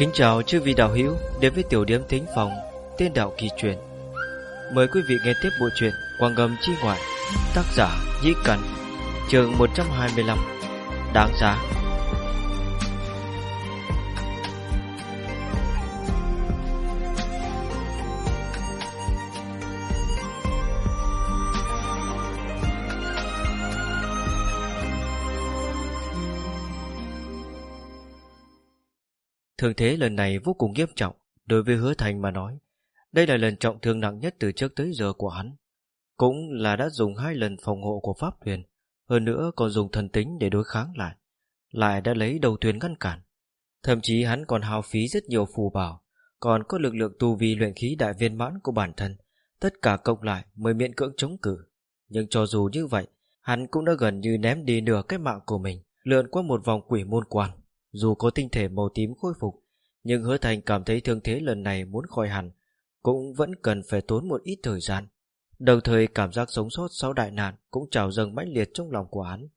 Kính chào chư vị đạo hữu đến với tiểu điểm thính phòng Tiên đạo kỳ truyền Mời quý vị nghe tiếp bộ truyện Quang ngầm chi ngoại, Tác giả Nhĩ Cẩn chương 125 Đáng giá. Thường thế lần này vô cùng nghiêm trọng Đối với hứa thành mà nói. Đây là lần trọng thương nặng nhất từ trước tới giờ của hắn. Cũng là đã dùng hai lần phòng hộ của pháp thuyền Hơn nữa còn dùng thần tính để đối kháng lại Lại đã lấy đầu thuyền ngăn cản. Thậm chí hắn còn hao phí rất nhiều phù bảo Còn có lực lượng tu vi luyện khí đại viên mãn của bản thân Tất cả cộng lại mới miễn cưỡng chống cử Nhưng cho dù như vậy Hắn cũng đã gần như ném đi nửa cái mạng của mình Lượn qua một vòng quỷ môn quan dù có tinh thể màu tím khôi phục, nhưng hứa thành cảm thấy thương thế lần này muốn khỏi hẳn, cũng vẫn cần phải tốn một ít thời gian. Đồng thời cảm giác sống sót sau đại nạn cũng trào dâng mãnh liệt trong lòng của hắn.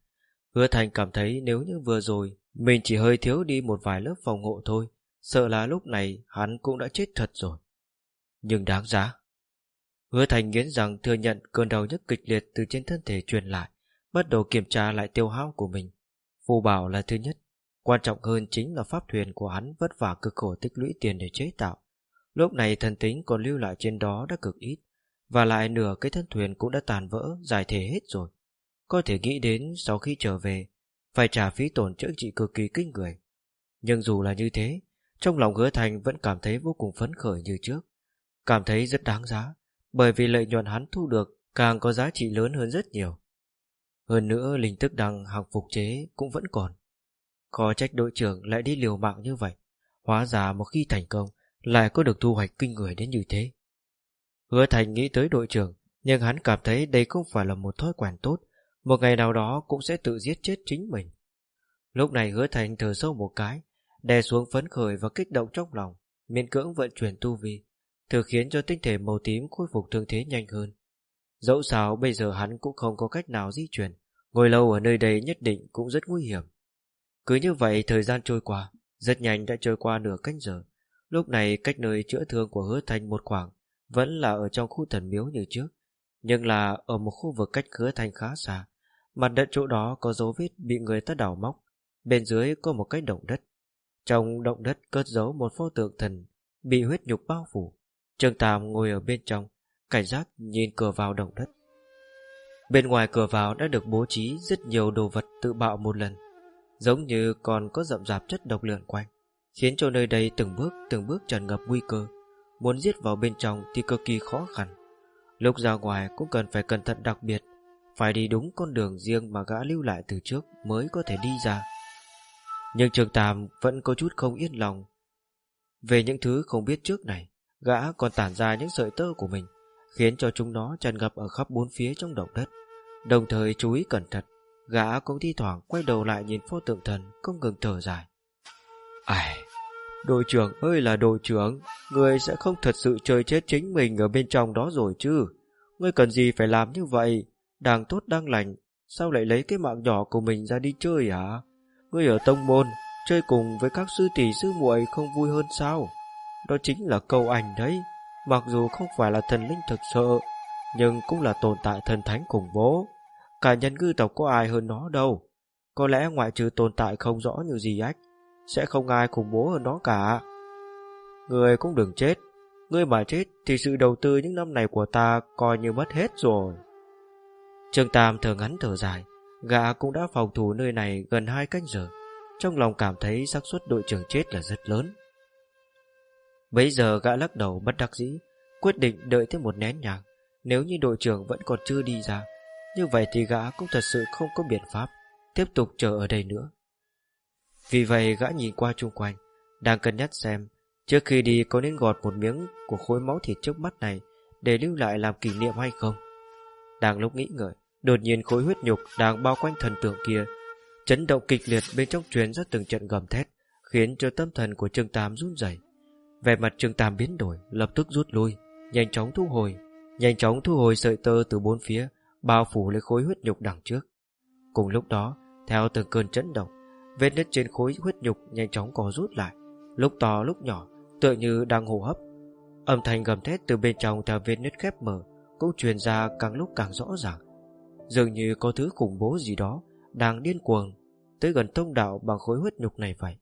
Hứa thành cảm thấy nếu như vừa rồi mình chỉ hơi thiếu đi một vài lớp phòng hộ thôi, sợ là lúc này hắn cũng đã chết thật rồi. Nhưng đáng giá. Hứa thành nghiến rằng thừa nhận cơn đau nhức kịch liệt từ trên thân thể truyền lại, bắt đầu kiểm tra lại tiêu hao của mình. Phù bảo là thứ nhất, Quan trọng hơn chính là pháp thuyền của hắn vất vả cực khổ tích lũy tiền để chế tạo. Lúc này thần tính còn lưu lại trên đó đã cực ít, và lại nửa cái thân thuyền cũng đã tàn vỡ, giải thể hết rồi. Có thể nghĩ đến sau khi trở về, phải trả phí tổn chữa trị cực kỳ kinh người. Nhưng dù là như thế, trong lòng hứa thành vẫn cảm thấy vô cùng phấn khởi như trước. Cảm thấy rất đáng giá, bởi vì lợi nhuận hắn thu được càng có giá trị lớn hơn rất nhiều. Hơn nữa, linh tức đăng hàng phục chế cũng vẫn còn có trách đội trưởng lại đi liều mạng như vậy, Hóa ra một khi thành công, Lại có được thu hoạch kinh người đến như thế. Hứa Thành nghĩ tới đội trưởng, Nhưng hắn cảm thấy đây không phải là một thói quen tốt, Một ngày nào đó cũng sẽ tự giết chết chính mình. Lúc này hứa Thành thở sâu một cái, Đè xuống phấn khởi và kích động trong lòng, Miễn cưỡng vận chuyển tu vi, Thử khiến cho tinh thể màu tím khôi phục thương thế nhanh hơn. Dẫu sao bây giờ hắn cũng không có cách nào di chuyển, Ngồi lâu ở nơi đây nhất định cũng rất nguy hiểm cứ như vậy thời gian trôi qua, Rất nhanh đã trôi qua nửa canh giờ. Lúc này cách nơi chữa thương của hứa thành một khoảng, Vẫn là ở trong khu thần miếu như trước, Nhưng là ở một khu vực cách hứa thành khá xa. Mặt đất chỗ đó có dấu vết bị người ta đào móc, Bên dưới có một cái động đất. Trong động đất cất giấu một pho tượng thần, Bị huyết nhục bao phủ. Trương Tam ngồi ở bên trong, Cảnh giác nhìn cửa vào động đất. Bên ngoài cửa vào đã được bố trí rất nhiều đồ vật tự bạo một lần giống như còn có rậm rạp chất độc lượn quanh, khiến cho nơi đây từng bước từng bước tràn ngập nguy cơ. Muốn giết vào bên trong thì cực kỳ khó khăn. Lúc ra ngoài cũng cần phải cẩn thận đặc biệt, phải đi đúng con đường riêng mà gã lưu lại từ trước mới có thể đi ra. Nhưng Trường tàm vẫn có chút không yên lòng. Về những thứ không biết trước này, gã còn tản ra những sợi tơ của mình, khiến cho chúng nó tràn ngập ở khắp bốn phía trong động đất. Đồng thời chú ý cẩn thận, Gã cũng thi thoảng quay đầu lại nhìn pho tượng thần Không ngừng thở dài. Ai? Đội trưởng ơi là đội trưởng Người sẽ không thật sự chơi chết chính mình Ở bên trong đó rồi chứ. Ngươi cần gì phải làm như vậy? Đang tốt đang lành Sao lại lấy cái mạng nhỏ của mình ra đi chơi hả? Ngươi ở tông môn Chơi cùng với các sư tỷ sư muội Không vui hơn sao? Đó chính là câu ảnh đấy. Mặc dù không phải là thần linh thực sự Nhưng cũng là tồn tại thần thánh khủng bố Cả nhân ngư tộc có ai hơn nó đâu. Có lẽ ngoại trừ tồn tại không rõ như gì ách, Sẽ không ai khủng bố hơn nó cả. Người cũng đừng chết. Ngươi mà chết thì sự đầu tư những năm này của ta coi như mất hết rồi. Trương Tam thở ngắn thở dài. Gã cũng đã phòng thủ nơi này gần hai canh giờ. Trong lòng cảm thấy xác suất đội trưởng chết là rất lớn. Bây giờ gã lắc đầu bất đắc dĩ, Quyết định đợi thêm một nén nhàng Nếu như đội trưởng vẫn còn chưa đi ra như vậy thì gã cũng thật sự không có biện pháp Tiếp tục chờ ở đây nữa Vì vậy gã nhìn qua chung quanh, Đang cân nhắc xem Trước khi đi có nên gọt một miếng Của khối máu thịt trước mắt này Để lưu lại làm kỷ niệm hay không Đang lúc nghĩ ngợi, Đột nhiên khối huyết nhục đang bao quanh thần tượng kia, Chấn động kịch liệt bên trong truyền ra từng trận gầm thét, Khiến cho tâm thần của Trương Tam run rẩy. Vẻ mặt Trương Tam biến đổi, Lập tức rút lui, Nhanh chóng thu hồi, Nhanh chóng thu hồi sợi tơ từ bốn phía bao phủ lấy khối huyết nhục đằng trước. Cùng lúc đó, theo từng cơn chấn động, vết nứt trên khối huyết nhục nhanh chóng co rút lại, lúc to lúc nhỏ, tựa như đang hô hấp. Âm thanh gầm thét từ bên trong theo vết nứt khép mở cũng truyền ra càng lúc càng rõ ràng. Dường như có thứ khủng bố gì đó đang điên cuồng tới gần thông đạo bằng khối huyết nhục này vậy.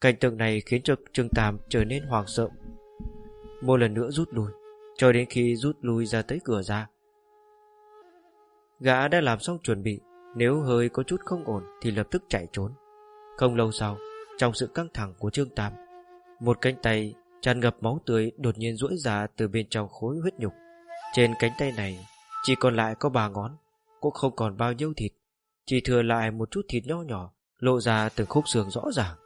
Cảnh tượng này khiến cho Trương Tam trở nên hoảng sợ. Một lần nữa rút lui, cho đến khi rút lui ra tới cửa ra. Gã đã làm xong chuẩn bị, nếu hơi có chút không ổn thì lập tức chạy trốn. Không lâu sau, trong sự căng thẳng của Trương Tam, một cánh tay tràn ngập máu tươi đột nhiên duỗi ra từ bên trong khối huyết nhục. Trên cánh tay này chỉ còn lại có ba ngón, cũng không còn bao nhiêu thịt, chỉ thừa lại một chút thịt nho nhỏ lộ ra từng khúc xương rõ ràng.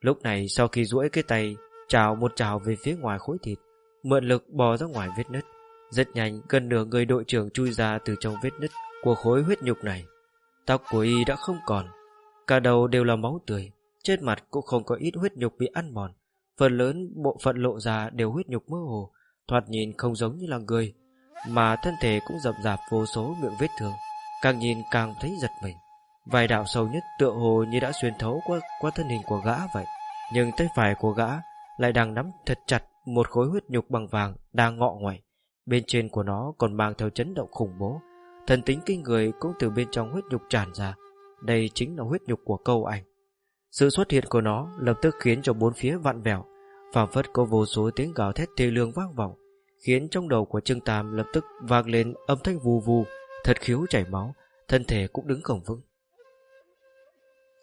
Lúc này sau khi duỗi cái tay Chào một chào về phía ngoài khối thịt Mượn lực bò ra ngoài vết nứt rất nhanh gần nửa người đội trưởng chui ra Từ trong vết nứt của khối huyết nhục này. Tóc của y đã không còn Cả đầu đều là máu tươi Trên mặt cũng không có ít huyết nhục bị ăn mòn. Phần lớn bộ phận lộ ra đều huyết nhục mơ hồ Thoạt nhìn không giống như là người Mà thân thể cũng rậm rạp vô số miệng vết thương. Càng nhìn càng thấy giật mình. Vài đạo sâu nhất tựa hồ như đã xuyên thấu qua, qua thân hình của gã vậy. Nhưng tay phải của gã lại đang nắm thật chặt một khối huyết nhục bằng vàng đang ngọ ngoại. Bên trên của nó còn mang theo chấn động khủng bố. Thần tính kinh người cũng từ bên trong huyết nhục tràn ra. Đây chính là huyết nhục của câu ảnh. Sự xuất hiện của nó lập tức khiến cho bốn phía vặn vẹo, phảng phất có vô số tiếng gào thét thê lương vang vọng, khiến trong đầu của Trương Tam lập tức vang lên âm thanh vù vù, thật khiếu chảy máu, thân thể cũng đứng không vững.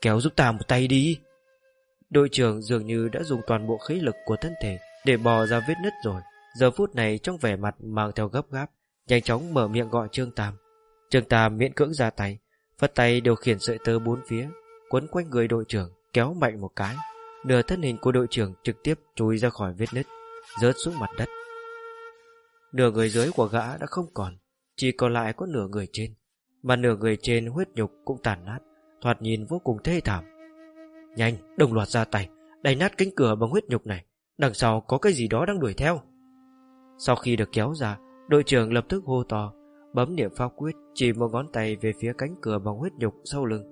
Kéo giúp ta một tay đi Đội trưởng dường như đã dùng toàn bộ khí lực của thân thể Để bò ra vết nứt rồi Giờ phút này trong vẻ mặt mang theo gấp gáp Nhanh chóng mở miệng gọi Trương Tam. Trương Tam miễn cưỡng ra tay Phất tay điều khiển sợi tơ bốn phía Quấn quanh người đội trưởng Kéo mạnh một cái Nửa thân hình của đội trưởng trực tiếp chui ra khỏi vết nứt Rớt xuống mặt đất. Nửa người dưới của gã đã không còn Chỉ còn lại có nửa người trên Mà nửa người trên huyết nhục cũng tàn nát Thoạt nhìn vô cùng thê thảm. Nhanh, đồng loạt ra tay Đẩy nát cánh cửa bằng huyết nhục này Đằng sau có cái gì đó đang đuổi theo. Sau khi được kéo ra Đội trưởng lập tức hô to Bấm niệm pháp quyết Chỉ một ngón tay về phía cánh cửa bằng huyết nhục sau lưng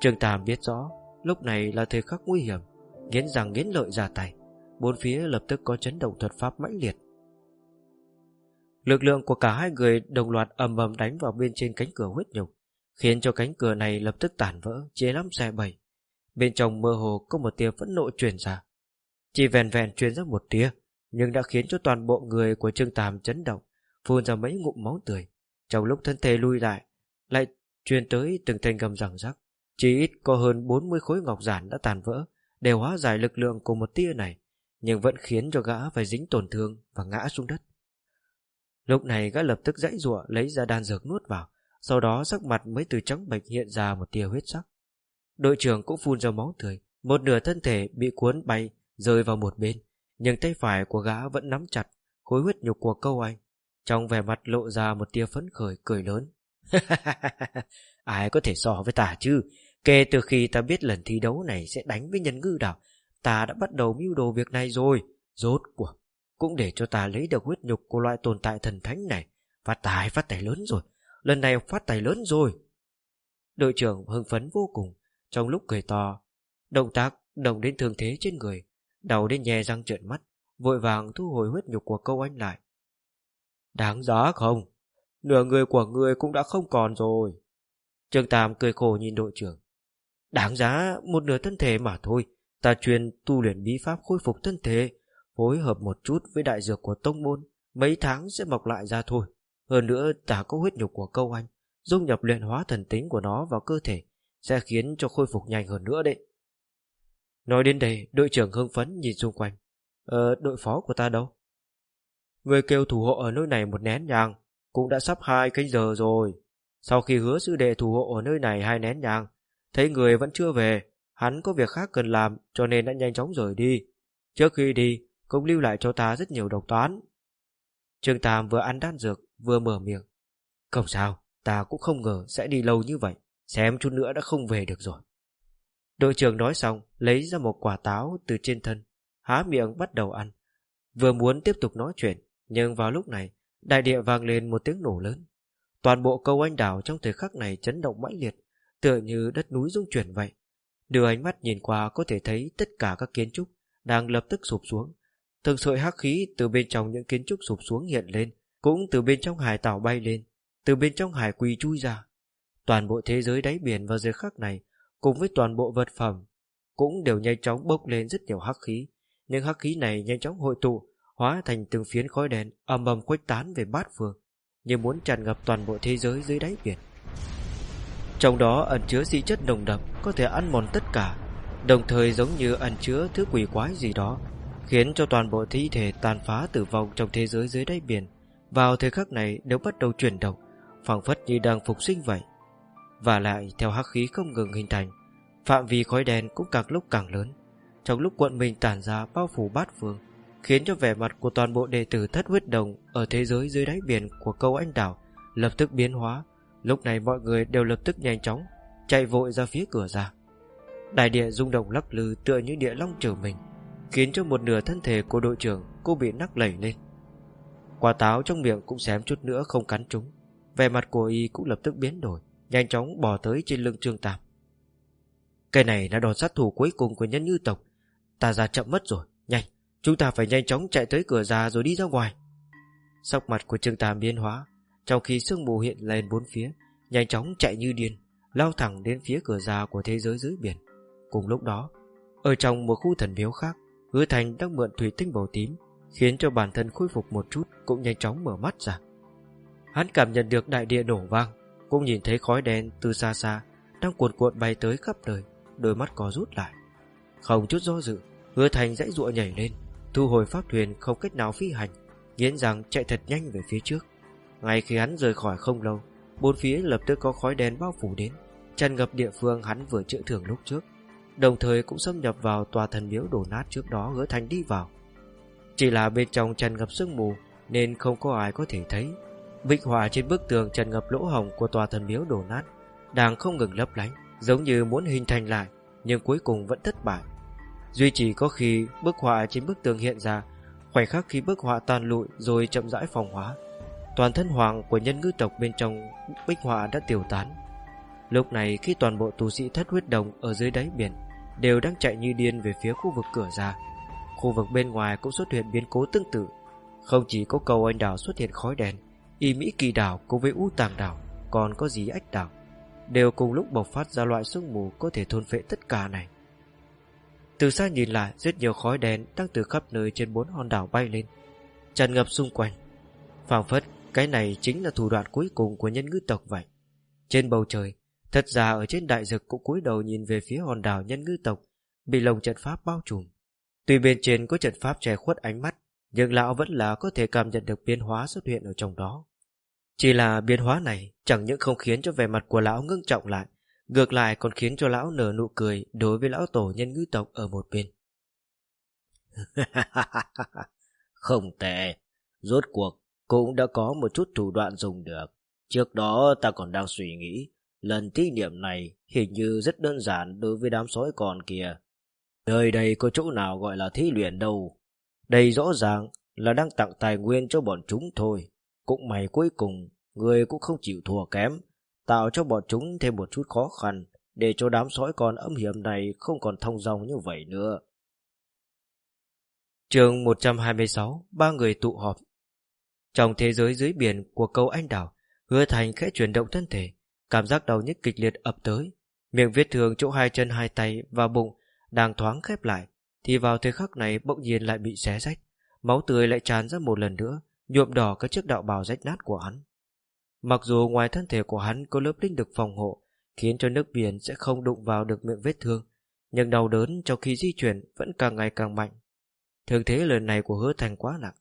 Trương Tam biết rõ Lúc này là thời khắc nguy hiểm Nghiến rằng nghiến lợi ra tay Bốn phía lập tức có chấn động thuật pháp mãnh liệt Lực lượng của cả hai người đồng loạt ầm ầm đánh vào bên trên cánh cửa huyết nhục khiến cho cánh cửa này lập tức tản vỡ, chia lắm xe bảy. Bên trong mơ hồ có một tia phẫn nộ truyền ra. Chỉ vẹn vẹn truyền ra một tia, nhưng đã khiến cho toàn bộ người của Trương Tam chấn động, phun ra mấy ngụm máu tươi. Trong lúc thân thể lui lại, lại truyền tới từng thanh gầm rằng rắc. Chỉ ít có hơn 40 khối ngọc giản đã tàn vỡ, đều hóa giải lực lượng của một tia này, nhưng vẫn khiến cho gã phải dính tổn thương và ngã xuống đất. Lúc này gã lập tức dãy giụa lấy ra đan dược nuốt vào, sau đó sắc mặt mới từ trắng bệch hiện ra một tia huyết sắc. Đội trưởng cũng phun ra máu tươi, một nửa thân thể bị cuốn bay, rơi vào một bên, nhưng tay phải của gã vẫn nắm chặt khối huyết nhục của câu anh. Trong vẻ mặt lộ ra một tia phấn khởi cười lớn. Ai có thể so với ta chứ? Kể từ khi ta biết lần thi đấu này sẽ đánh với nhân ngư đảo, ta đã bắt đầu mưu đồ việc này rồi. Rốt cuộc, cũng để cho ta lấy được huyết nhục của loại tồn tại thần thánh này. Phát tài, phát tài lớn rồi. Lần này phát tài lớn rồi. Đội trưởng hưng phấn vô cùng, trong lúc cười to. Động tác động đến thương thế trên người, đầu đến nhè răng trợn mắt, vội vàng thu hồi huyết nhục của câu anh lại. Đáng giá không? Nửa người của người cũng đã không còn rồi. Trương Tam cười khổ nhìn đội trưởng. Đáng giá một nửa thân thể mà thôi. Ta truyền tu luyện bí pháp khôi phục thân thể, phối hợp một chút với đại dược của tông môn, mấy tháng sẽ mọc lại ra thôi. Hơn nữa ta có huyết nhục của câu anh Dung nhập luyện hóa thần tính của nó vào cơ thể Sẽ khiến cho khôi phục nhanh hơn nữa đấy Nói đến đây Đội trưởng hưng phấn nhìn xung quanh. Ờ đội phó của ta đâu? Người kêu thủ hộ ở nơi này một nén nhàng Cũng đã sắp hai canh giờ rồi. Sau khi hứa sư đệ thủ hộ ở nơi này hai nén nhàng Thấy người vẫn chưa về Hắn có việc khác cần làm Cho nên đã nhanh chóng rời đi. Trước khi đi cũng lưu lại cho ta rất nhiều độc toán. Trương Tam vừa ăn đan dược vừa mở miệng. Không sao, ta cũng không ngờ sẽ đi lâu như vậy, xem chút nữa đã không về được rồi. Đội trưởng nói xong, lấy ra một quả táo từ trên thân, há miệng bắt đầu ăn. Vừa muốn tiếp tục nói chuyện, nhưng vào lúc này, đại địa vang lên một tiếng nổ lớn. Toàn bộ câu anh đảo trong thời khắc này chấn động mãnh liệt, tựa như đất núi rung chuyển vậy. Đưa ánh mắt nhìn qua có thể thấy tất cả các kiến trúc đang lập tức sụp xuống. Từng sợi hắc khí từ bên trong những kiến trúc sụp xuống hiện lên, cũng từ bên trong hải tảo bay lên, từ bên trong hải quỳ chui ra. Toàn bộ thế giới đáy biển vào giờ khắc này, cùng với toàn bộ vật phẩm, cũng đều nhanh chóng bốc lên rất nhiều hắc khí. Nhưng hắc khí này nhanh chóng hội tụ, hóa thành từng phiến khói đen ầm ầm khuếch tán về bát phương, như muốn tràn ngập toàn bộ thế giới dưới đáy biển. Trong đó ẩn chứa dị chất nồng đậm có thể ăn mòn tất cả, đồng thời giống như ẩn chứa thứ quỷ quái gì đó, khiến cho toàn bộ thi thể tàn phá tử vong trong thế giới dưới đáy biển vào thời khắc này đều bắt đầu chuyển động, phảng phất như đang phục sinh vậy. Và lại theo hắc khí không ngừng hình thành, phạm vi khói đen cũng càng lúc càng lớn. Trong lúc quận mình tản ra bao phủ bát phương, khiến cho vẻ mặt của toàn bộ đệ tử thất huyết đồng ở thế giới dưới đáy biển của câu anh đảo lập tức biến hóa. Lúc này mọi người đều lập tức nhanh chóng chạy vội ra phía cửa ra. Đại địa rung động lắc lư tựa như địa long trở mình, khiến cho một nửa thân thể của đội trưởng cô bị nắc lẩy lên. Quả táo trong miệng cũng xém chút nữa không cắn trúng. Vẻ mặt của y cũng lập tức biến đổi, nhanh chóng bò tới trên lưng Trương Tam. cây này là đòn sát thủ cuối cùng của nhân như tộc. Ta ra chậm mất rồi, nhanh, chúng ta phải nhanh chóng chạy tới cửa ra rồi đi ra ngoài. sắc mặt của Trương Tam biến hóa, trong khi sương mù hiện lên bốn phía, nhanh chóng chạy như điên, lao thẳng đến phía cửa ra của thế giới dưới biển. Cùng lúc đó, ở trong một khu thần miếu khác, Hứa Thành đang mượn thủy tinh màu tím, khiến cho bản thân khôi phục một chút cũng nhanh chóng mở mắt ra. Hắn cảm nhận được đại địa nổ vang, cũng nhìn thấy khói đen từ xa xa đang cuộn cuộn bay tới khắp nơi, đôi mắt có rút lại. Không chút do dự, Hứa Thành dãy dụa nhảy lên, thu hồi pháp thuyền không cách nào phi hành, nghiến rằng chạy thật nhanh về phía trước. Ngay khi hắn rời khỏi không lâu, bốn phía lập tức có khói đen bao phủ đến, tràn ngập địa phương hắn vừa chữa thưởng lúc trước đồng thời cũng xâm nhập vào tòa thần miếu đổ nát trước đó hứa thành đi vào. Chỉ là bên trong tràn ngập sương mù nên không có ai có thể thấy. Bích họa trên bức tường tràn ngập lỗ hồng của tòa thần miếu đổ nát đang không ngừng lấp lánh, giống như muốn hình thành lại, nhưng cuối cùng vẫn thất bại. Duy chỉ có khi bức họa trên bức tường hiện ra, khoảnh khắc khi bức họa tan lụi rồi chậm rãi phòng hóa, toàn thân hoàng của nhân ngư tộc bên trong bích họa đã tiêu tán. Lúc này khi toàn bộ tù sĩ thất huyết đồng ở dưới đáy biển đều đang chạy như điên về phía khu vực cửa ra. Khu vực bên ngoài cũng xuất hiện biến cố tương tự. Không chỉ có cầu anh đảo xuất hiện khói đèn, y Mỹ kỳ đảo cùng với u tàng đảo, còn có gì ách đảo, đều cùng lúc bộc phát ra loại sương mù có thể thôn phệ tất cả này. Từ xa nhìn lại, rất nhiều khói đen đang từ khắp nơi trên bốn hòn đảo bay lên, tràn ngập xung quanh. phảng phất, cái này chính là thủ đoạn cuối cùng của nhân ngư tộc vậy. Trên bầu trời, Thật ra ở trên đại dực cũng cúi đầu nhìn về phía hòn đảo nhân ngư tộc bị lồng trận pháp bao trùm. Tuy bên trên có trận pháp che khuất ánh mắt, nhưng lão vẫn là có thể cảm nhận được biến hóa xuất hiện ở trong đó. Chỉ là biến hóa này chẳng những không khiến cho vẻ mặt của lão ngưng trọng lại, ngược lại còn khiến cho lão nở nụ cười đối với lão tổ nhân ngữ tộc ở một bên. không tệ, rốt cuộc cũng đã có một chút thủ đoạn dùng được. Trước đó ta còn đang suy nghĩ Lần thí nghiệm này hình như rất đơn giản đối với đám sói còn kia. Nơi đây có chỗ nào gọi là thí luyện đâu. Đây rõ ràng là đang tặng tài nguyên cho bọn chúng thôi. Cũng may cuối cùng, người cũng không chịu thua kém, tạo cho bọn chúng thêm một chút khó khăn, để cho đám sói con âm hiểm này không còn thông dong như vậy nữa. chương 126, ba người tụ họp. Trong thế giới dưới biển của câu anh đảo, hứa thành khẽ chuyển động thân thể, Cảm giác đau nhức kịch liệt ập tới Miệng vết thương chỗ hai chân hai tay và bụng Đang thoáng khép lại Thì vào thời khắc này bỗng nhiên lại bị xé rách Máu tươi lại tràn ra một lần nữa Nhuộm đỏ các chiếc đạo bào rách nát của hắn. Mặc dù ngoài thân thể của hắn Có lớp linh được phòng hộ Khiến cho nước biển sẽ không đụng vào được miệng vết thương Nhưng đau đớn trong khi di chuyển Vẫn càng ngày càng mạnh. Thường thế lần này của hứa thành quá nặng.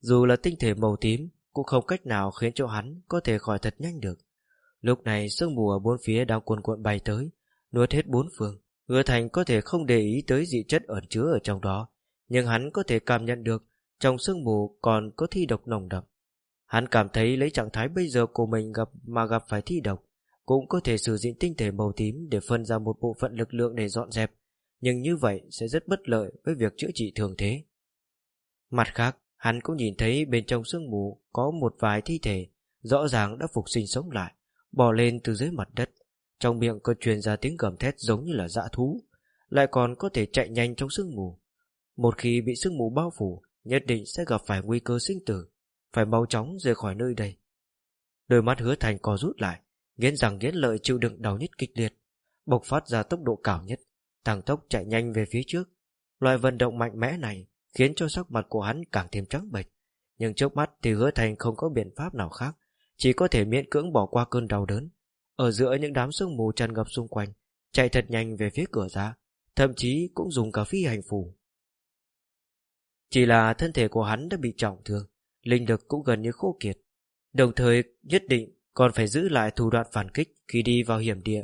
Dù là tinh thể màu tím Cũng không cách nào khiến cho hắn Có thể khỏi thật nhanh được. Lúc này sương mù ở bốn phía đang cuồn cuộn bay tới, nuốt hết bốn phương. Hứa Thành có thể không để ý tới dị chất ẩn chứa ở trong đó, nhưng hắn có thể cảm nhận được trong sương mù còn có thi độc nồng đậm. Hắn cảm thấy lấy trạng thái bây giờ của mình gặp mà gặp phải thi độc, cũng có thể sử dụng tinh thể màu tím để phân ra một bộ phận lực lượng để dọn dẹp, nhưng như vậy sẽ rất bất lợi với việc chữa trị thường thế. Mặt khác, hắn cũng nhìn thấy bên trong sương mù có một vài thi thể rõ ràng đã phục sinh sống lại bò lên từ dưới mặt đất, trong miệng có truyền ra tiếng gầm thét giống như là dã thú, lại còn có thể chạy nhanh trong sương mù. Một khi bị sương mù bao phủ, nhất định sẽ gặp phải nguy cơ sinh tử, phải mau chóng rời khỏi nơi đây. Đôi mắt hứa thành co rút lại, nghiến rằng nghiến lợi chịu đựng đau nhất kịch liệt, bộc phát ra tốc độ cao nhất, tăng tốc chạy nhanh về phía trước. Loại vận động mạnh mẽ này khiến cho sắc mặt của hắn càng thêm trắng bệch, nhưng trước mắt thì hứa thành không có biện pháp nào khác, chỉ có thể miễn cưỡng bỏ qua cơn đau đớn. Ở giữa những đám sương mù tràn ngập xung quanh, chạy thật nhanh về phía cửa ra, thậm chí cũng dùng cả phi hành phù. Chỉ là thân thể của hắn đã bị trọng thương, linh lực cũng gần như khô kiệt. Đồng thời nhất định còn phải giữ lại thủ đoạn phản kích khi đi vào hiểm địa,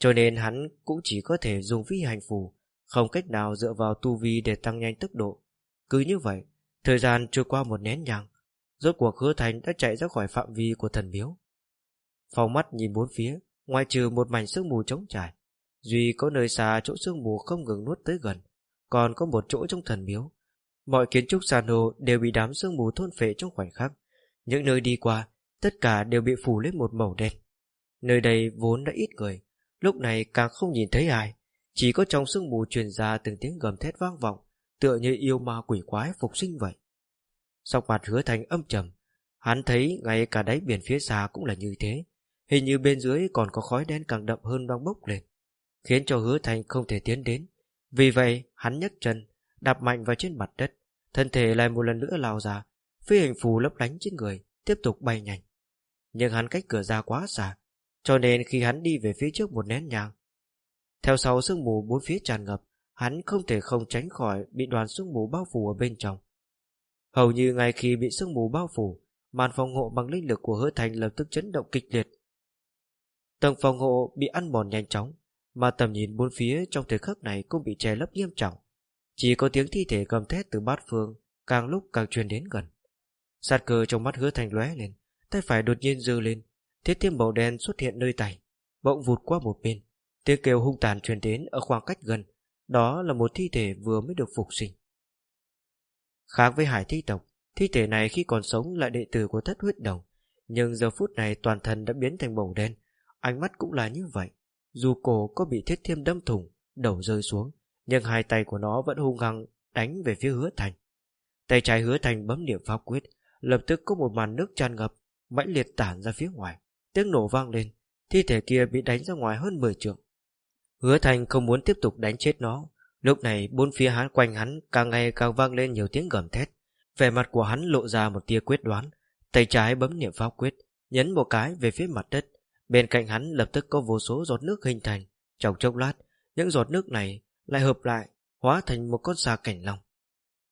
cho nên hắn cũng chỉ có thể dùng vĩ hành phù, không cách nào dựa vào tu vi để tăng nhanh tốc độ. Cứ như vậy, thời gian trôi qua một nén nhàng, rốt cuộc hứa thành đã chạy ra khỏi phạm vi của thần miếu. Phòng mắt nhìn bốn phía, ngoài trừ một mảnh sương mù trống trải, duy có nơi xa chỗ sương mù không ngừng nuốt tới gần, còn có một chỗ trong thần miếu. Mọi kiến trúc san hô đều bị đám sương mù thôn phệ trong khoảnh khắc. Những nơi đi qua, tất cả đều bị phủ lên một màu đen. Nơi đây vốn đã ít người, lúc này càng không nhìn thấy ai, chỉ có trong sương mù truyền ra từng tiếng gầm thét vang vọng, tựa như yêu ma quỷ quái phục sinh vậy. Sau mặt hứa thành âm trầm, hắn thấy ngay cả đáy biển phía xa cũng là như thế, hình như bên dưới còn có khói đen càng đậm hơn đang bốc lên, khiến cho hứa thành không thể tiến đến. Vì vậy, hắn nhấc chân, đạp mạnh vào trên mặt đất, thân thể lại một lần nữa lao ra, phi hình phù lấp lánh trên người, tiếp tục bay nhanh. Nhưng hắn cách cửa ra quá xa, cho nên khi hắn đi về phía trước một nén nhang, theo sau sương mù bốn phía tràn ngập, hắn không thể không tránh khỏi bị đoàn sương mù bao phủ ở bên trong. Hầu như ngay khi bị sương mù bao phủ, màn phòng hộ bằng linh lực của hứa thành lập tức chấn động kịch liệt. Tầng phòng hộ bị ăn mòn nhanh chóng, mà tầm nhìn bốn phía trong thời khắc này cũng bị che lấp nghiêm trọng. Chỉ có tiếng thi thể gầm thét từ bát phương càng lúc càng truyền đến gần. Sát cơ trong mắt hứa thành lóe lên, tay phải đột nhiên dư lên, thiết thiêm màu đen xuất hiện nơi tay, bỗng vụt qua một bên. Tiếng kêu hung tàn truyền đến ở khoảng cách gần, đó là một thi thể vừa mới được phục sinh. Khác với hải thi tộc, thi thể này khi còn sống là đệ tử của thất huyết đồng, nhưng giờ phút này toàn thân đã biến thành màu đen, ánh mắt cũng là như vậy. Dù cổ có bị thiết thiêm đâm thủng, đầu rơi xuống, nhưng hai tay của nó vẫn hung hăng đánh về phía hứa thành. Tay trái hứa thành bấm niệm pháp quyết, lập tức có một màn nước tràn ngập, mãnh liệt tản ra phía ngoài. Tiếng nổ vang lên, thi thể kia bị đánh ra ngoài hơn 10 trượng. Hứa thành không muốn tiếp tục đánh chết nó. Lúc này bốn phía hắn quanh hắn càng ngày càng vang lên nhiều tiếng gầm thét. Vẻ mặt của hắn lộ ra một tia quyết đoán. Tay trái bấm niệm pháp quyết, nhấn một cái về phía mặt đất. Bên cạnh hắn lập tức có vô số giọt nước hình thành. Trong chốc lát, những giọt nước này lại hợp lại, hóa thành một con xà cảnh long.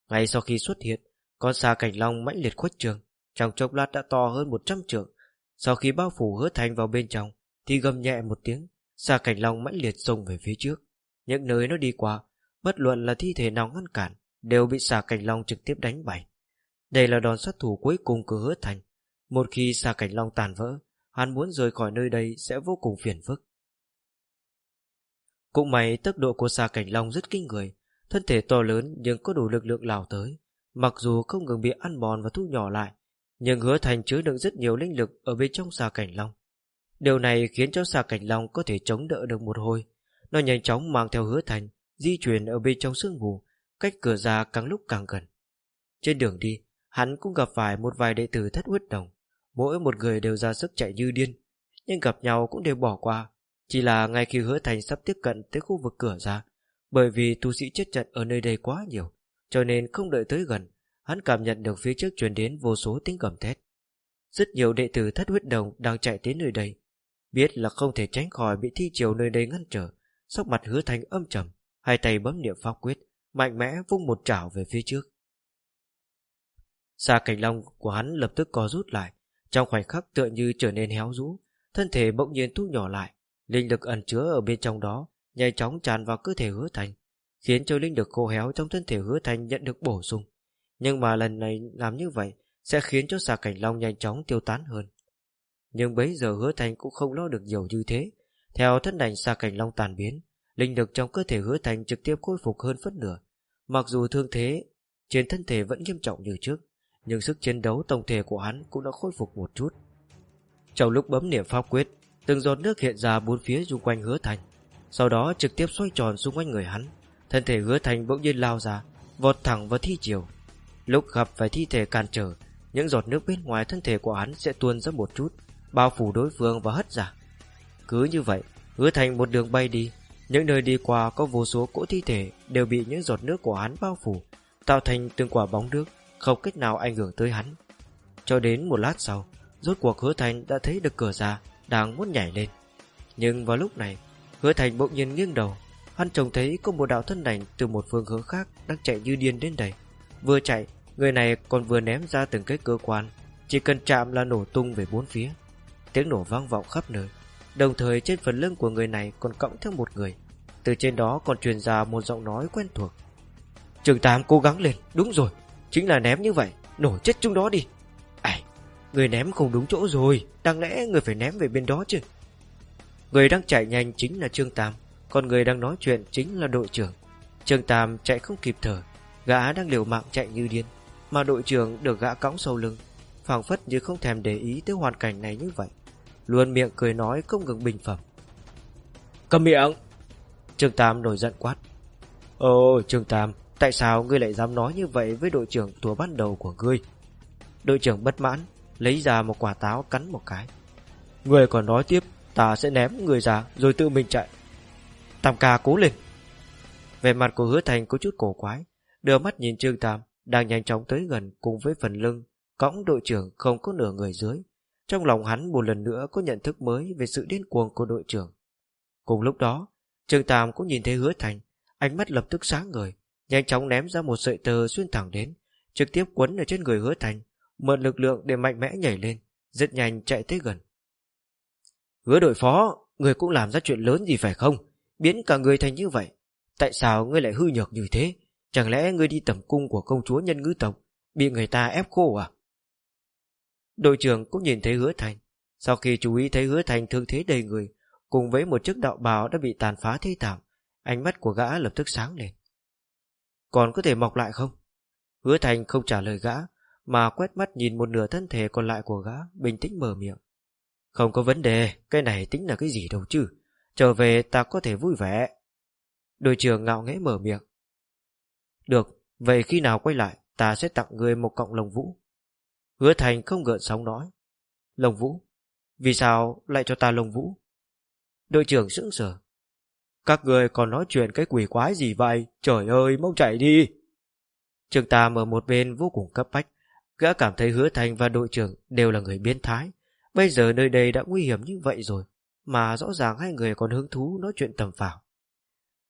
Ngay sau khi xuất hiện, con xà cảnh long mãnh liệt khuếch trường, trong chốc lát đã to hơn 100 trượng. Sau khi bao phủ hứa thành vào bên trong, thì gầm nhẹ một tiếng, xà cảnh long mãnh liệt xông về phía trước. Những nơi nó đi qua, bất luận là thi thể nào ngăn cản, đều bị xà cảnh long trực tiếp đánh bại. Đây là đòn sát thủ cuối cùng của hứa thành. Một khi xà cảnh long tàn vỡ, hắn muốn rời khỏi nơi đây sẽ vô cùng phiền phức. Cũng may tốc độ của xà cảnh long rất kinh người, thân thể to lớn nhưng có đủ lực lượng lao tới. Mặc dù không ngừng bị ăn mòn và thu nhỏ lại, nhưng hứa thành chứa đựng rất nhiều linh lực ở bên trong xà cảnh long. Điều này khiến cho xà cảnh long có thể chống đỡ được một hồi. Nó nhanh chóng mang theo hứa thành, di chuyển ở bên trong sương mù, cách cửa ra càng lúc càng gần. Trên đường đi, hắn cũng gặp phải một vài đệ tử thất huyết đồng. Mỗi một người đều ra sức chạy như điên, nhưng gặp nhau cũng đều bỏ qua. Chỉ là ngay khi hứa thành sắp tiếp cận tới khu vực cửa ra, bởi vì tu sĩ chết trận ở nơi đây quá nhiều, cho nên không đợi tới gần, hắn cảm nhận được phía trước truyền đến vô số tiếng gầm thét. Rất nhiều đệ tử thất huyết đồng đang chạy đến nơi đây, biết là không thể tránh khỏi bị thi triều nơi đây ngăn trở, sắc mặt hứa thành âm trầm, hai tay bấm niệm pháp quyết, mạnh mẽ vung một chảo về phía trước. Xa cảnh long của hắn lập tức co rút lại, trong khoảnh khắc tựa như trở nên héo rũ, thân thể bỗng nhiên thu nhỏ lại, linh lực ẩn chứa ở bên trong đó nhanh chóng tràn vào cơ thể hứa thành, khiến cho linh lực khô héo trong thân thể hứa thành nhận được bổ sung. Nhưng mà lần này làm như vậy sẽ khiến cho xà cảnh long nhanh chóng tiêu tán hơn. Nhưng bấy giờ hứa thành cũng không lo được nhiều như thế. Theo thân đành xà cảnh long tàn biến, linh lực trong cơ thể hứa thành trực tiếp khôi phục hơn phân nửa. Mặc dù thương thế trên thân thể vẫn nghiêm trọng như trước, nhưng sức chiến đấu tổng thể của hắn cũng đã khôi phục một chút. Trong lúc bấm niệm pháp quyết, Từng giọt nước hiện ra bốn phía xung quanh hứa thành, Sau đó trực tiếp xoay tròn xung quanh người hắn. Thân thể hứa thành bỗng nhiên lao ra, Vọt thẳng vào thi chiều Lúc gặp phải thi thể cản trở, Những giọt nước bên ngoài thân thể của hắn sẽ tuôn ra một chút, Bao phủ đối phương và hất ra. Cứ như vậy, Hứa thành một đường bay đi. Những nơi đi qua có vô số cỗ thi thể Đều bị những giọt nước của hắn bao phủ, Tạo thành từng quả bóng nước, Không cách nào ảnh hưởng tới hắn. Cho đến một lát sau, Rốt cuộc hứa thành đã thấy được cửa ra. Đang muốn nhảy lên. Nhưng vào lúc này, Hứa thành bỗng nhiên nghiêng đầu. Hắn trông thấy có một đạo thân ảnh từ một phương hướng khác Đang chạy như điên đến đây. Vừa chạy, Người này còn vừa ném ra từng cái cơ quan. Chỉ cần chạm là nổ tung về bốn phía. Tiếng nổ vang vọng khắp nơi. Đồng thời trên phần lưng của người này còn cõng theo một người. Từ trên đó còn truyền ra một giọng nói quen thuộc. Trường Tam cố gắng lên. Đúng rồi, Chính là ném như vậy. Nổ chết chúng đó đi. Người ném không đúng chỗ rồi Đáng lẽ người phải ném về bên đó chứ. Người đang chạy nhanh chính là Trương Tam Còn người đang nói chuyện chính là đội trưởng. Trương Tam chạy không kịp thở Gã đang liều mạng chạy như điên Mà đội trưởng được gã cõng sau lưng phảng phất như không thèm để ý tới hoàn cảnh này như vậy Luôn miệng cười nói không ngừng bình phẩm. Cầm miệng. Trương Tam nổi giận quát. Ồ Trương Tam Tại sao ngươi lại dám nói như vậy với đội trưởng tuổi ban đầu của ngươi? Đội trưởng bất mãn Lấy ra một quả táo cắn một cái. Người còn nói tiếp, Ta sẽ ném người ra rồi tự mình chạy. Tam ca cố lên. Về mặt của hứa thành có chút cổ quái, Đưa mắt nhìn Trương Tam, Đang nhanh chóng tới gần cùng với phần lưng, Cõng đội trưởng không có nửa người dưới. Trong lòng hắn một lần nữa có nhận thức mới Về sự điên cuồng của đội trưởng. Cùng lúc đó, Trương Tam cũng nhìn thấy hứa thành, Ánh mắt lập tức sáng ngời, Nhanh chóng ném ra một sợi tơ xuyên thẳng đến, Trực tiếp quấn ở trên người hứa thành Mượn lực lượng để mạnh mẽ nhảy lên, Rất nhanh chạy tới gần. Hứa đội phó, Người cũng làm ra chuyện lớn gì phải không? Biến cả người thành như vậy, Tại sao ngươi lại hư nhược như thế? Chẳng lẽ ngươi đi tầm cung của công chúa nhân ngữ tộc, Bị người ta ép khô à? Đội trưởng cũng nhìn thấy hứa thành. Sau khi chú ý thấy hứa thành thương thế đầy người, Cùng với một chiếc đạo bào đã bị tàn phá thế thảm, Ánh mắt của gã lập tức sáng lên. Còn có thể mọc lại không? Hứa thành không trả lời gã mà quét mắt nhìn một nửa thân thể còn lại của gã Bình tĩnh mở miệng Không có vấn đề Cái này tính là cái gì đâu chứ Trở về ta có thể vui vẻ Đội trưởng ngạo nghễ mở miệng Được Vậy khi nào quay lại Ta sẽ tặng người một cọng lồng vũ Hứa Thành không gợn sóng nói. Lồng vũ? Vì sao lại cho ta lồng vũ? Đội trưởng sững sờ. Các người còn nói chuyện cái quỷ quái gì vậy? Trời ơi, mau chạy đi! Trường ta mở một bên vô cùng cấp bách. Gã cảm thấy hứa thành và đội trưởng đều là người biến thái. Bây giờ nơi đây đã nguy hiểm như vậy rồi. Mà rõ ràng hai người còn hứng thú nói chuyện tầm phảo.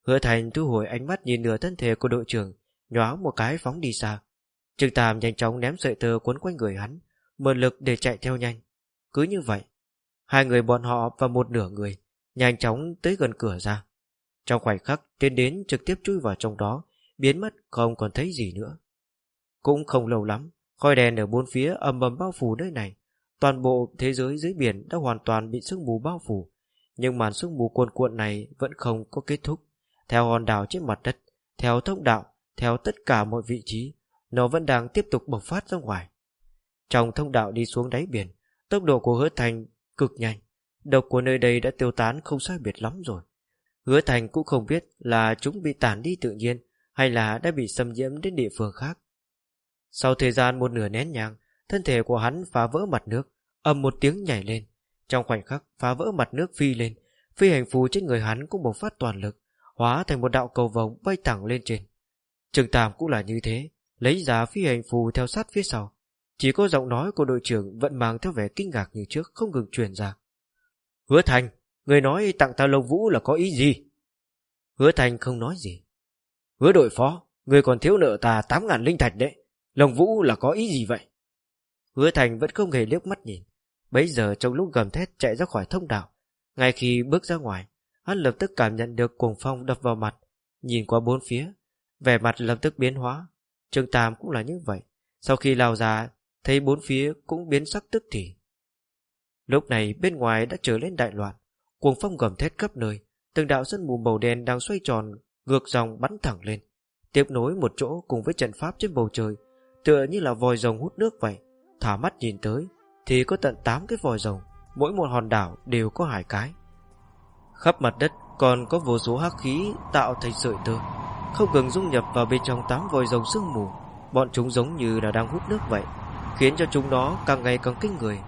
Hứa thành thu hồi ánh mắt nhìn nửa thân thể của đội trưởng, nhoáng một cái phóng đi xa. Trương Tam nhanh chóng ném sợi tơ quấn quanh người hắn, mượn lực để chạy theo nhanh. Cứ như vậy, hai người bọn họ và một nửa người nhanh chóng tới gần cửa ra. Trong khoảnh khắc tiến đến trực tiếp chui vào trong đó, biến mất không còn thấy gì nữa. Cũng không lâu lắm, khói đèn ở bốn phía ầm ầm bao phủ nơi này. Toàn bộ thế giới dưới biển đã hoàn toàn bị sương mù bao phủ, nhưng màn sương mù cuồn cuộn này vẫn không có kết thúc. Theo hòn đảo trên mặt đất, theo thông đạo, theo tất cả mọi vị trí, nó vẫn đang tiếp tục bộc phát ra ngoài. Trong thông đạo đi xuống đáy biển, tốc độ của hứa thành cực nhanh. Độc của nơi đây đã tiêu tán không sai biệt lắm rồi. Hứa thành cũng không biết là chúng bị tản đi tự nhiên hay là đã bị xâm nhiễm đến địa phương khác. Sau thời gian một nửa nén nhang, thân thể của hắn phá vỡ mặt nước, ầm một tiếng nhảy lên. Trong khoảnh khắc phá vỡ mặt nước phi lên, phi hành phù trên người hắn cũng bộc phát toàn lực, hóa thành một đạo cầu vồng bay thẳng lên trên. Trường Tam cũng là như thế, lấy giá phi hành phù theo sát phía sau. Chỉ có giọng nói của đội trưởng vẫn mang theo vẻ kinh ngạc như trước không ngừng truyền ra. Hứa Thành, người nói tặng ta lông vũ là có ý gì? Hứa Thành không nói gì. Hứa đội phó, người còn thiếu nợ ta 8 ngàn linh thạch đấy. Lồng vũ là có ý gì vậy? Hứa Thành vẫn không hề liếc mắt nhìn. Bấy giờ trong lúc gầm thét chạy ra khỏi thông đạo, ngay khi bước ra ngoài, hắn lập tức cảm nhận được cuồng phong đập vào mặt, nhìn qua bốn phía, vẻ mặt lập tức biến hóa, Trương Tam cũng là như vậy. Sau khi lao ra, thấy bốn phía cũng biến sắc tức thì. Lúc này bên ngoài đã trở lên đại loạn, cuồng phong gầm thét khắp nơi, từng đạo sân mù màu đen đang xoay tròn, ngược dòng bắn thẳng lên, tiếp nối một chỗ cùng với trận pháp trên bầu trời, tựa như là vòi rồng hút nước vậy. Thả mắt nhìn tới, thì có tận 8 cái vòi rồng, mỗi một hòn đảo đều có hải cái. Khắp mặt đất còn có vô số hắc khí tạo thành sợi tơ, không ngừng dung nhập vào bên trong tám vòi rồng sương mù. Bọn chúng giống như là đang hút nước vậy, khiến cho chúng nó càng ngày càng kinh người.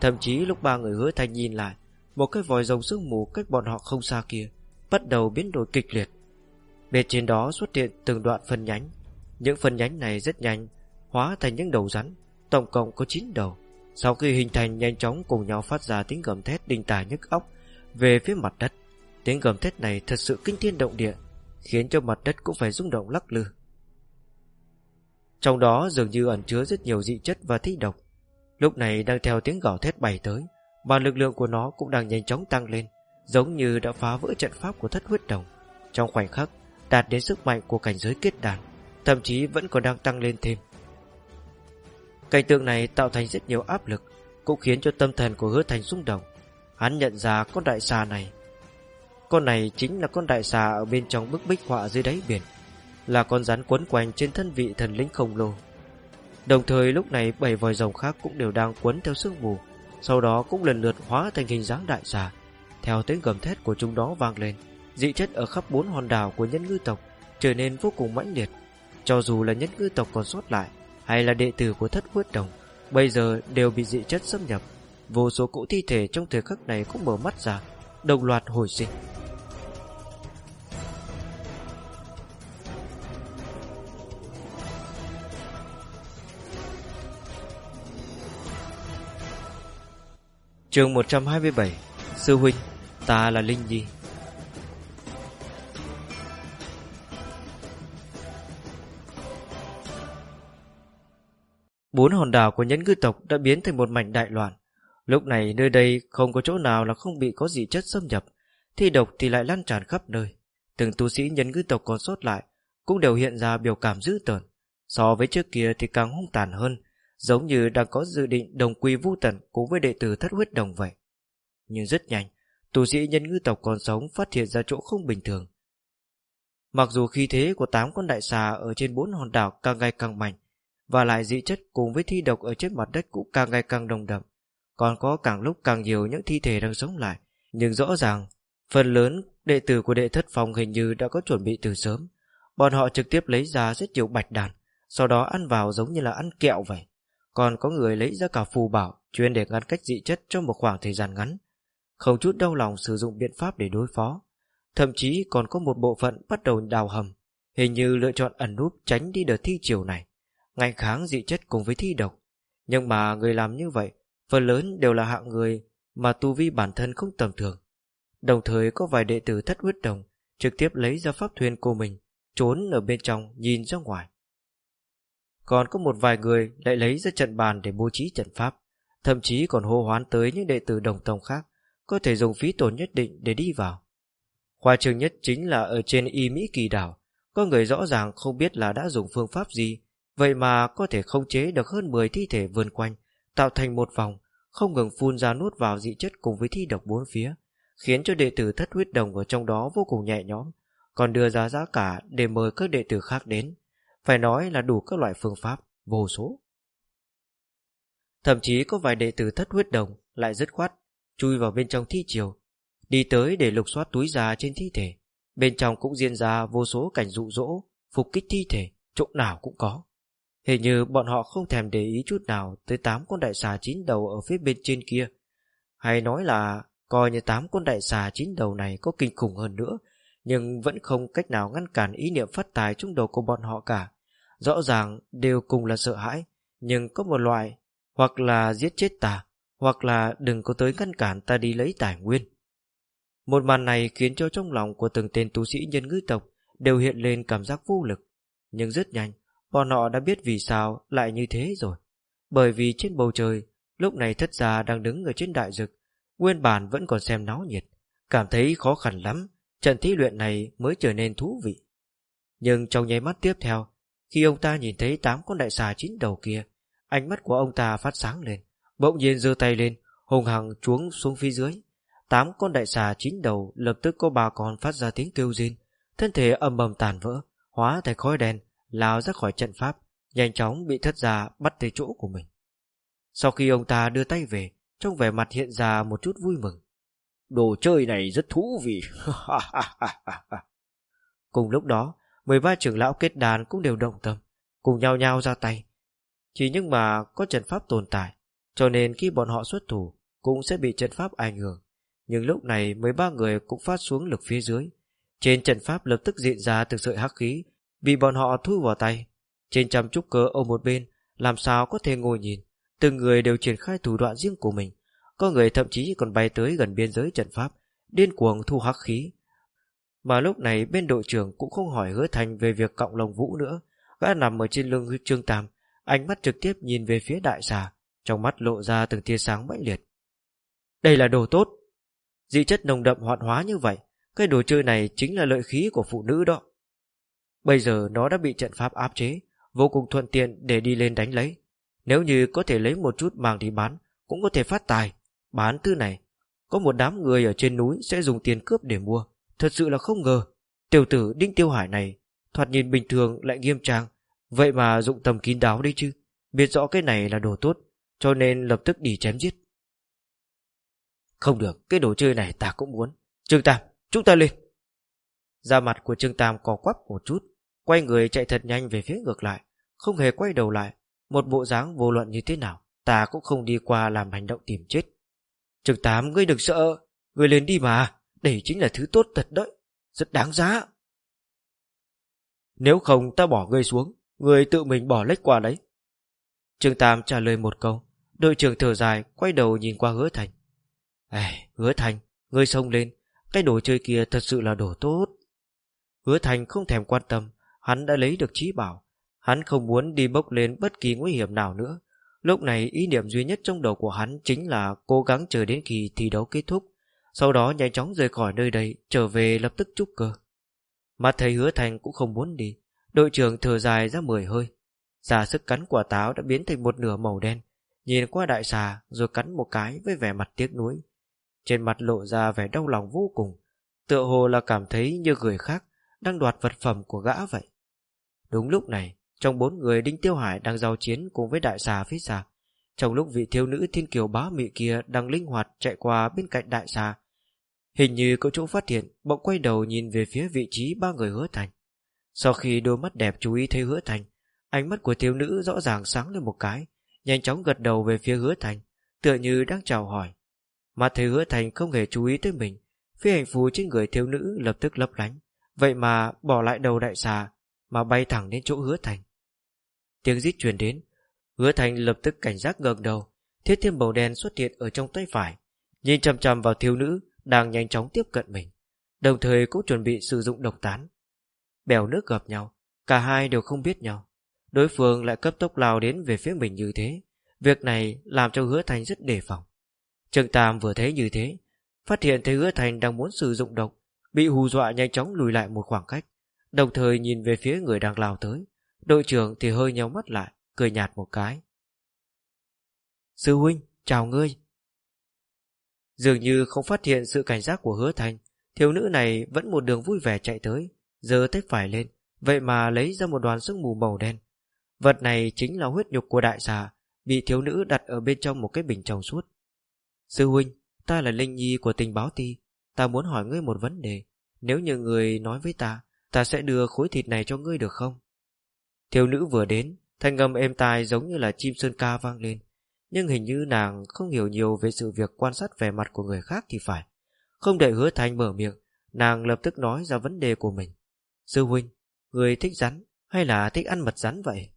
Thậm chí lúc ba người hứa thành nhìn lại, một cái vòi rồng sương mù cách bọn họ không xa kia bắt đầu biến đổi kịch liệt. Bên trên đó xuất hiện từng đoạn phân nhánh. Những phân nhánh này rất nhanh, hóa thành những đầu rắn, tổng cộng có 9 đầu. Sau khi hình thành nhanh chóng cùng nhau phát ra tiếng gầm thét đinh tài nhức óc về phía mặt đất. Tiếng gầm thét này thật sự kinh thiên động địa, khiến cho mặt đất cũng phải rung động lắc lư. Trong đó dường như ẩn chứa rất nhiều dị chất và thi độc. Lúc này đang theo tiếng gào thét bay tới, mà lực lượng của nó cũng đang nhanh chóng tăng lên, giống như đã phá vỡ trận pháp của thất huyết đồng. Trong khoảnh khắc, đạt đến sức mạnh của cảnh giới kết đàn, thậm chí vẫn còn đang tăng lên thêm. Cảnh tượng này tạo thành rất nhiều áp lực, cũng khiến cho tâm thần của hứa thành rung động. Hắn nhận ra con đại xà này. Con này chính là con đại xà ở bên trong bức bích họa dưới đáy biển, là con rắn quấn quanh trên thân vị thần linh khổng lồ. Đồng thời lúc này bảy vòi rồng khác cũng đều đang quấn theo sương mù, sau đó cũng lần lượt hóa thành hình dáng đại xà. Theo tiếng gầm thét của chúng đó vang lên, dị chất ở khắp bốn hòn đảo của nhân ngư tộc trở nên vô cùng mãnh liệt. Cho dù là nhân ngư tộc còn sót lại, hay là đệ tử của thất huyết đồng, bây giờ đều bị dị chất xâm nhập. Vô số cỗ thi thể trong thời khắc này cũng mở mắt ra, đồng loạt hồi sinh. Chương 127 Sư huynh, ta là Linh Nhi Bốn hòn đảo của nhẫn ngư tộc đã biến thành một mảnh đại loạn. Lúc này nơi đây không có chỗ nào là không bị có dị chất xâm nhập, thi độc thì lại lan tràn khắp nơi. Từng tu sĩ nhẫn ngư tộc còn sót lại cũng đều hiện ra biểu cảm dữ tợn. So với trước kia thì càng hung tàn hơn, giống như đang có dự định đồng quy vu tận cùng với đệ tử thất huyết đồng vậy. Nhưng rất nhanh, tu sĩ nhân ngư tộc còn sống phát hiện ra chỗ không bình thường. Mặc dù khí thế của tám con đại xà ở trên bốn hòn đảo càng ngày càng mạnh, và lại dị chất cùng với thi độc ở trên mặt đất cũng càng ngày càng đồng đậm, còn có càng lúc càng nhiều những thi thể đang sống lại, nhưng rõ ràng, phần lớn đệ tử của đệ thất phòng hình như đã có chuẩn bị từ sớm. Bọn họ trực tiếp lấy ra rất nhiều bạch đàn, sau đó ăn vào giống như là ăn kẹo vậy. Còn có người lấy ra cả phù bảo chuyên để ngăn cách dị chất trong một khoảng thời gian ngắn. Không chút đau lòng sử dụng biện pháp để đối phó. Thậm chí còn có một bộ phận bắt đầu đào hầm, hình như lựa chọn ẩn núp tránh đi đợt thi chiều này, ngành kháng dị chất cùng với thi độc. Nhưng mà người làm như vậy, phần lớn đều là hạng người mà tu vi bản thân không tầm thường. Đồng thời có vài đệ tử thất huyết đồng trực tiếp lấy ra pháp thuyền của mình, trốn ở bên trong nhìn ra ngoài. Còn có một vài người lại lấy ra trận bàn để bố trí trận pháp, thậm chí còn hô hoán tới những đệ tử đồng tông khác, có thể dùng phí tổn nhất định để đi vào. Khoa trường nhất chính là ở trên y Mỹ kỳ đảo, có người rõ ràng không biết là đã dùng phương pháp gì, vậy mà có thể không chế được hơn 10 thi thể vườn quanh, tạo thành một vòng, không ngừng phun ra nuốt vào dị chất cùng với thi độc bốn phía, khiến cho đệ tử thất huyết đồng ở trong đó vô cùng nhẹ nhõm, còn đưa ra giá cả để mời các đệ tử khác đến, phải nói là đủ các loại phương pháp, vô số. Thậm chí có vài đệ tử thất huyết đồng lại dứt khoát, chui vào bên trong thi chiều đi tới để lục soát túi già trên thi thể. Bên trong cũng diễn ra vô số cảnh dụ dỗ, phục kích thi thể, chỗ nào cũng có. Hình như bọn họ không thèm để ý chút nào tới tám con đại xà chín đầu ở phía bên trên kia. Hay nói là coi như tám con đại xà chín đầu này có kinh khủng hơn nữa, nhưng vẫn không cách nào ngăn cản ý niệm phát tài trong đầu của bọn họ cả. Rõ ràng đều cùng là sợ hãi, nhưng có một loại, hoặc là giết chết ta, hoặc là đừng có tới ngăn cản ta đi lấy tài nguyên. Một màn này khiến cho trong lòng của từng tên tu sĩ nhân ngư tộc đều hiện lên cảm giác vô lực. Nhưng rất nhanh, bọn họ đã biết vì sao lại như thế rồi. Bởi vì trên bầu trời, lúc này thất gia đang đứng ở trên đại dực, nguyên bản vẫn còn xem náo nhiệt, cảm thấy khó khăn lắm, trận thí luyện này mới trở nên thú vị. Nhưng trong nháy mắt tiếp theo, khi ông ta nhìn thấy tám con đại xà chín đầu kia, ánh mắt của ông ta phát sáng lên, bỗng nhiên giơ tay lên, hùng hằng chuống xuống phía dưới. Tám con đại xà chín đầu lập tức có ba con phát ra tiếng kêu rên, thân thể ầm ầm tàn vỡ, hóa thành khói đen, lao ra khỏi trận pháp, nhanh chóng bị thất gia bắt tới chỗ của mình. Sau khi ông ta đưa tay về, trong vẻ mặt hiện ra một chút vui mừng. Đồ chơi này rất thú vị. Cùng lúc đó, 13 trưởng lão kết đàn cũng đều động tâm, cùng nhau nhau ra tay. Chỉ nhưng mà có trận pháp tồn tại, cho nên khi bọn họ xuất thủ cũng sẽ bị trận pháp ảnh hưởng. Nhưng lúc này 13 người cũng phát xuống lực phía dưới. Trên trận pháp lập tức diễn ra từng sợi hắc khí, bị bọn họ thu vào tay. Trên trăm trúc cơ ở một bên, làm sao có thể ngồi nhìn. Từng người đều triển khai thủ đoạn riêng của mình. Có người thậm chí còn bay tới gần biên giới trận pháp, điên cuồng thu hắc khí. Mà lúc này bên đội trưởng cũng không hỏi hứa thành về việc cộng lồng vũ nữa. Gã nằm ở trên lưng trương tam, ánh mắt trực tiếp nhìn về phía đại xà, trong mắt lộ ra từng tia sáng mãnh liệt. Đây là đồ tốt. Dị chất nồng đậm hoạn hóa như vậy, cái đồ chơi này chính là lợi khí của phụ nữ đó. Bây giờ nó đã bị trận pháp áp chế, vô cùng thuận tiện để đi lên đánh lấy. Nếu như có thể lấy một chút mang đi bán, cũng có thể phát tài. Bán thứ này, có một đám người ở trên núi sẽ dùng tiền cướp để mua. Thật sự là không ngờ. Tiểu tử Đinh Tiêu Hải này, thoạt nhìn bình thường lại nghiêm trang. Vậy mà dụng tầm kín đáo đi chứ. Biết rõ cái này là đồ tốt, cho nên lập tức đi chém giết. Không được, cái đồ chơi này ta cũng muốn. Trương Tam, chúng ta lên. Da mặt của Trương Tam co quắp một chút, quay người chạy thật nhanh về phía ngược lại, không hề quay đầu lại. Một bộ dáng vô luận như thế nào, ta cũng không đi qua làm hành động tìm chết. trường tám ngươi đừng sợ, ngươi lên đi mà, đây chính là thứ tốt thật đấy, rất đáng giá. Nếu không ta bỏ ngươi xuống, ngươi tự mình bỏ lách qua đấy. trường Tam trả lời một câu, đội trưởng thở dài, quay đầu nhìn qua hứa thành. Ê, hứa thành, ngươi xông lên, cái đồ chơi kia thật sự là đồ tốt. Hứa thành không thèm quan tâm, hắn đã lấy được trí bảo. Hắn không muốn đi bốc lên bất kỳ nguy hiểm nào nữa. Lúc này ý niệm duy nhất trong đầu của hắn chính là cố gắng chờ đến khi thi đấu kết thúc, sau đó nhanh chóng rời khỏi nơi đây, trở về lập tức trúc cơ. Mà thầy hứa thành cũng không muốn đi, đội trưởng thở dài ra mười hơi. Giả sức cắn quả táo đã biến thành một nửa màu đen, nhìn qua đại xà rồi cắn một cái với vẻ mặt tiếc nuối. Trên mặt lộ ra vẻ đau lòng vô cùng, tựa hồ là cảm thấy như người khác đang đoạt vật phẩm của gã vậy. Đúng lúc này, trong bốn người Đinh Tiêu Hải đang giao chiến cùng với đại xà phía xa. Trong lúc vị thiếu nữ thiên kiều bá mị kia đang linh hoạt chạy qua bên cạnh đại xà, hình như có chỗ phát hiện, bỗng quay đầu nhìn về phía vị trí ba người hứa thành. Sau khi đôi mắt đẹp chú ý thấy hứa thành, ánh mắt của thiếu nữ rõ ràng sáng lên một cái, nhanh chóng gật đầu về phía hứa thành, tựa như đang chào hỏi. Mà thấy hứa thành không hề chú ý tới mình, phi hành phù trên người thiếu nữ lập tức lấp lánh, vậy mà bỏ lại đầu đại xà, mà bay thẳng đến chỗ hứa thành. Tiếng rít truyền đến, hứa thành lập tức cảnh giác ngẩng đầu, thiết thiên màu đen xuất hiện ở trong tay phải, nhìn chằm chằm vào thiếu nữ đang nhanh chóng tiếp cận mình, đồng thời cũng chuẩn bị sử dụng độc tán. Bèo nước gặp nhau, cả hai đều không biết nhau. Đối phương lại cấp tốc lao đến về phía mình như thế, việc này làm cho hứa thành rất đề phòng. Trương Tam vừa thấy như thế, phát hiện thấy hứa thành đang muốn sử dụng độc, bị hù dọa nhanh chóng lùi lại một khoảng cách, đồng thời nhìn về phía người đang lao tới. Đội trưởng thì hơi nhau mắt lại, cười nhạt một cái. Sư huynh, chào ngươi. Dường như không phát hiện sự cảnh giác của hứa thành, thiếu nữ này vẫn một đường vui vẻ chạy tới, giơ tay phải lên, vậy mà lấy ra một đoàn sương mù màu đen. Vật này chính là huyết nhục của đại xà, bị thiếu nữ đặt ở bên trong một cái bình trong suốt. Sư huynh, ta là Linh Nhi của tình báo ti, ta muốn hỏi ngươi một vấn đề. Nếu như người nói với ta, ta sẽ đưa khối thịt này cho ngươi được không? Thiếu nữ vừa đến, thanh âm êm tai giống như là chim sơn ca vang lên. Nhưng hình như nàng không hiểu nhiều về sự việc quan sát vẻ mặt của người khác thì phải. Không đợi hứa thanh mở miệng, nàng lập tức nói ra vấn đề của mình. Sư huynh, người thích rắn hay là thích ăn mật rắn vậy?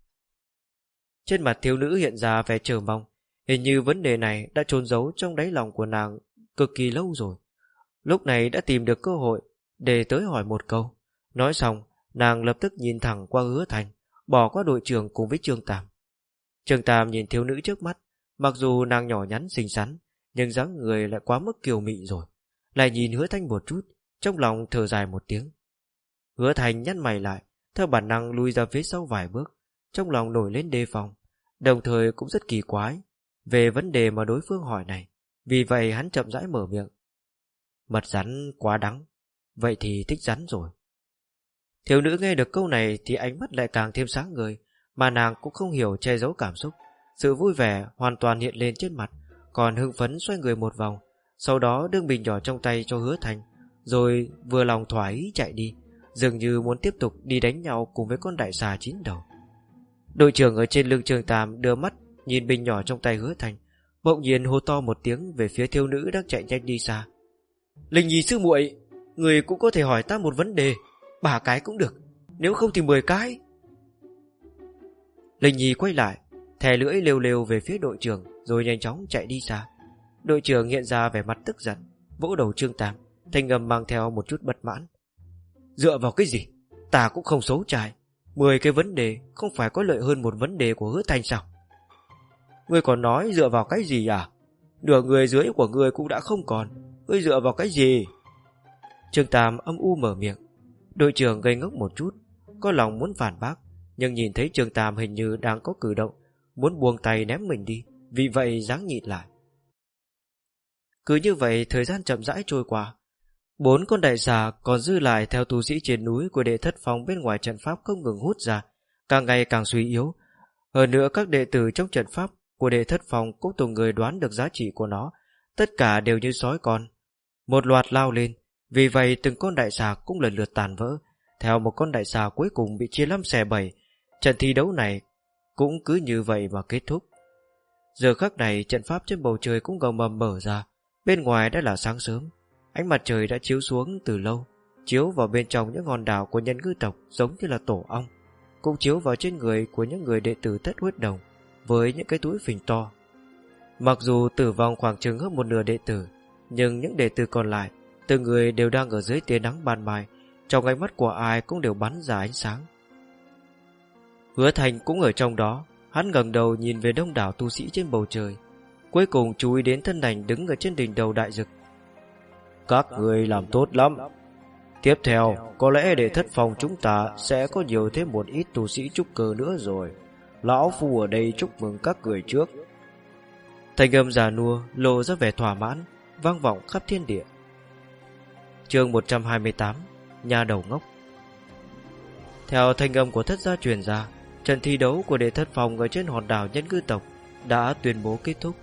Trên mặt thiếu nữ hiện ra vẻ chờ mong, hình như vấn đề này đã trôn giấu trong đáy lòng của nàng cực kỳ lâu rồi. Lúc này đã tìm được cơ hội để tới hỏi một câu. Nói xong, nàng lập tức nhìn thẳng qua hứa thành, bỏ qua đội trưởng cùng với Trương Tam. Trương Tam nhìn thiếu nữ trước mắt, mặc dù nàng nhỏ nhắn xinh xắn, nhưng dáng người lại quá mức kiều mị rồi. Lại nhìn hứa thanh một chút, trong lòng thở dài một tiếng. Hứa thành nhăn mày lại, theo bản năng lui ra phía sau vài bước, trong lòng nổi lên đề phòng, đồng thời cũng rất kỳ quái về vấn đề mà đối phương hỏi này. Vì vậy hắn chậm rãi mở miệng. Mật rắn quá đắng, vậy thì thích rắn rồi. Thiếu nữ nghe được câu này thì ánh mắt lại càng thêm sáng người, mà nàng cũng không hiểu che giấu cảm xúc. Sự vui vẻ hoàn toàn hiện lên trên mặt, còn hưng phấn xoay người một vòng, sau đó đương bình nhỏ trong tay cho hứa thành, rồi vừa lòng thỏa ý chạy đi, dường như muốn tiếp tục đi đánh nhau cùng với con đại xà chín đầu. Đội trưởng ở trên lưng trường Tam đưa mắt nhìn bình nhỏ trong tay hứa thành, bỗng nhiên hô to một tiếng về phía thiếu nữ đang chạy nhanh đi xa. Linh nhi sư muội, người cũng có thể hỏi ta một vấn đề, ba cái cũng được, nếu không thì mười cái. Linh nhi quay lại, thè lưỡi lêu lêu về phía đội trưởng rồi nhanh chóng chạy đi xa. Đội trưởng hiện ra vẻ mặt tức giận, vỗ đầu Trương Tam, thanh âm mang theo một chút bất mãn. Dựa vào cái gì? Ta cũng không xấu trai. Mười cái vấn đề không phải có lợi hơn một vấn đề của hứa thanh sao? Ngươi còn nói dựa vào cái gì à? Nửa người dưới của ngươi cũng đã không còn. Ngươi dựa vào cái gì? Trương Tam âm u mở miệng. Đội trưởng gây ngốc một chút, có lòng muốn phản bác, nhưng nhìn thấy trường Tam hình như đang có cử động, muốn buông tay ném mình đi, vì vậy dáng nhịn lại. Cứ như vậy thời gian chậm rãi trôi qua, Bốn con đại xà còn dư lại theo tu sĩ trên núi của đệ thất phong bên ngoài trận pháp không ngừng hút ra, càng ngày càng suy yếu. Hơn nữa các đệ tử trong trận pháp của đệ thất phong cũng từng người đoán được giá trị của nó, tất cả đều như sói con. Một loạt lao lên, vì vậy từng con đại xà cũng lần lượt tàn vỡ, theo một con đại xà cuối cùng bị chia lăm xẻ bảy. Trận thi đấu này cũng cứ như vậy mà kết thúc. Giờ khắc này trận pháp trên bầu trời cũng gầm mầm mở ra, bên ngoài đã là sáng sớm. Ánh mặt trời đã chiếu xuống từ lâu Chiếu vào bên trong những hòn đảo của nhân ngư tộc Giống như là tổ ong Cũng chiếu vào trên người của những người đệ tử tất huyết đồng Với những cái túi phình to Mặc dù tử vong khoảng chừng hơn một nửa đệ tử Nhưng những đệ tử còn lại Từng người đều đang ở dưới tia nắng ban mai Trong ánh mắt của ai cũng đều bắn ra ánh sáng. Hứa Thành cũng ở trong đó Hắn ngẩng đầu nhìn về đông đảo tu sĩ trên bầu trời Cuối cùng chú ý đến thân ảnh đứng ở trên đỉnh đầu đại dực. Các người làm tốt lắm. Tiếp theo Có lẽ để thất phòng chúng ta Sẽ có nhiều thêm một ít tu sĩ trúc cơ nữa rồi. Lão Phu ở đây chúc mừng các người trước. Thành âm già nua Lộ ra vẻ thỏa mãn Vang vọng khắp thiên địa chương 128 Nhà đầu ngốc. Theo thanh âm của thất gia truyền ra, Trận thi đấu của đệ thất phòng Ở trên hòn đảo nhân cư tộc Đã tuyên bố kết thúc.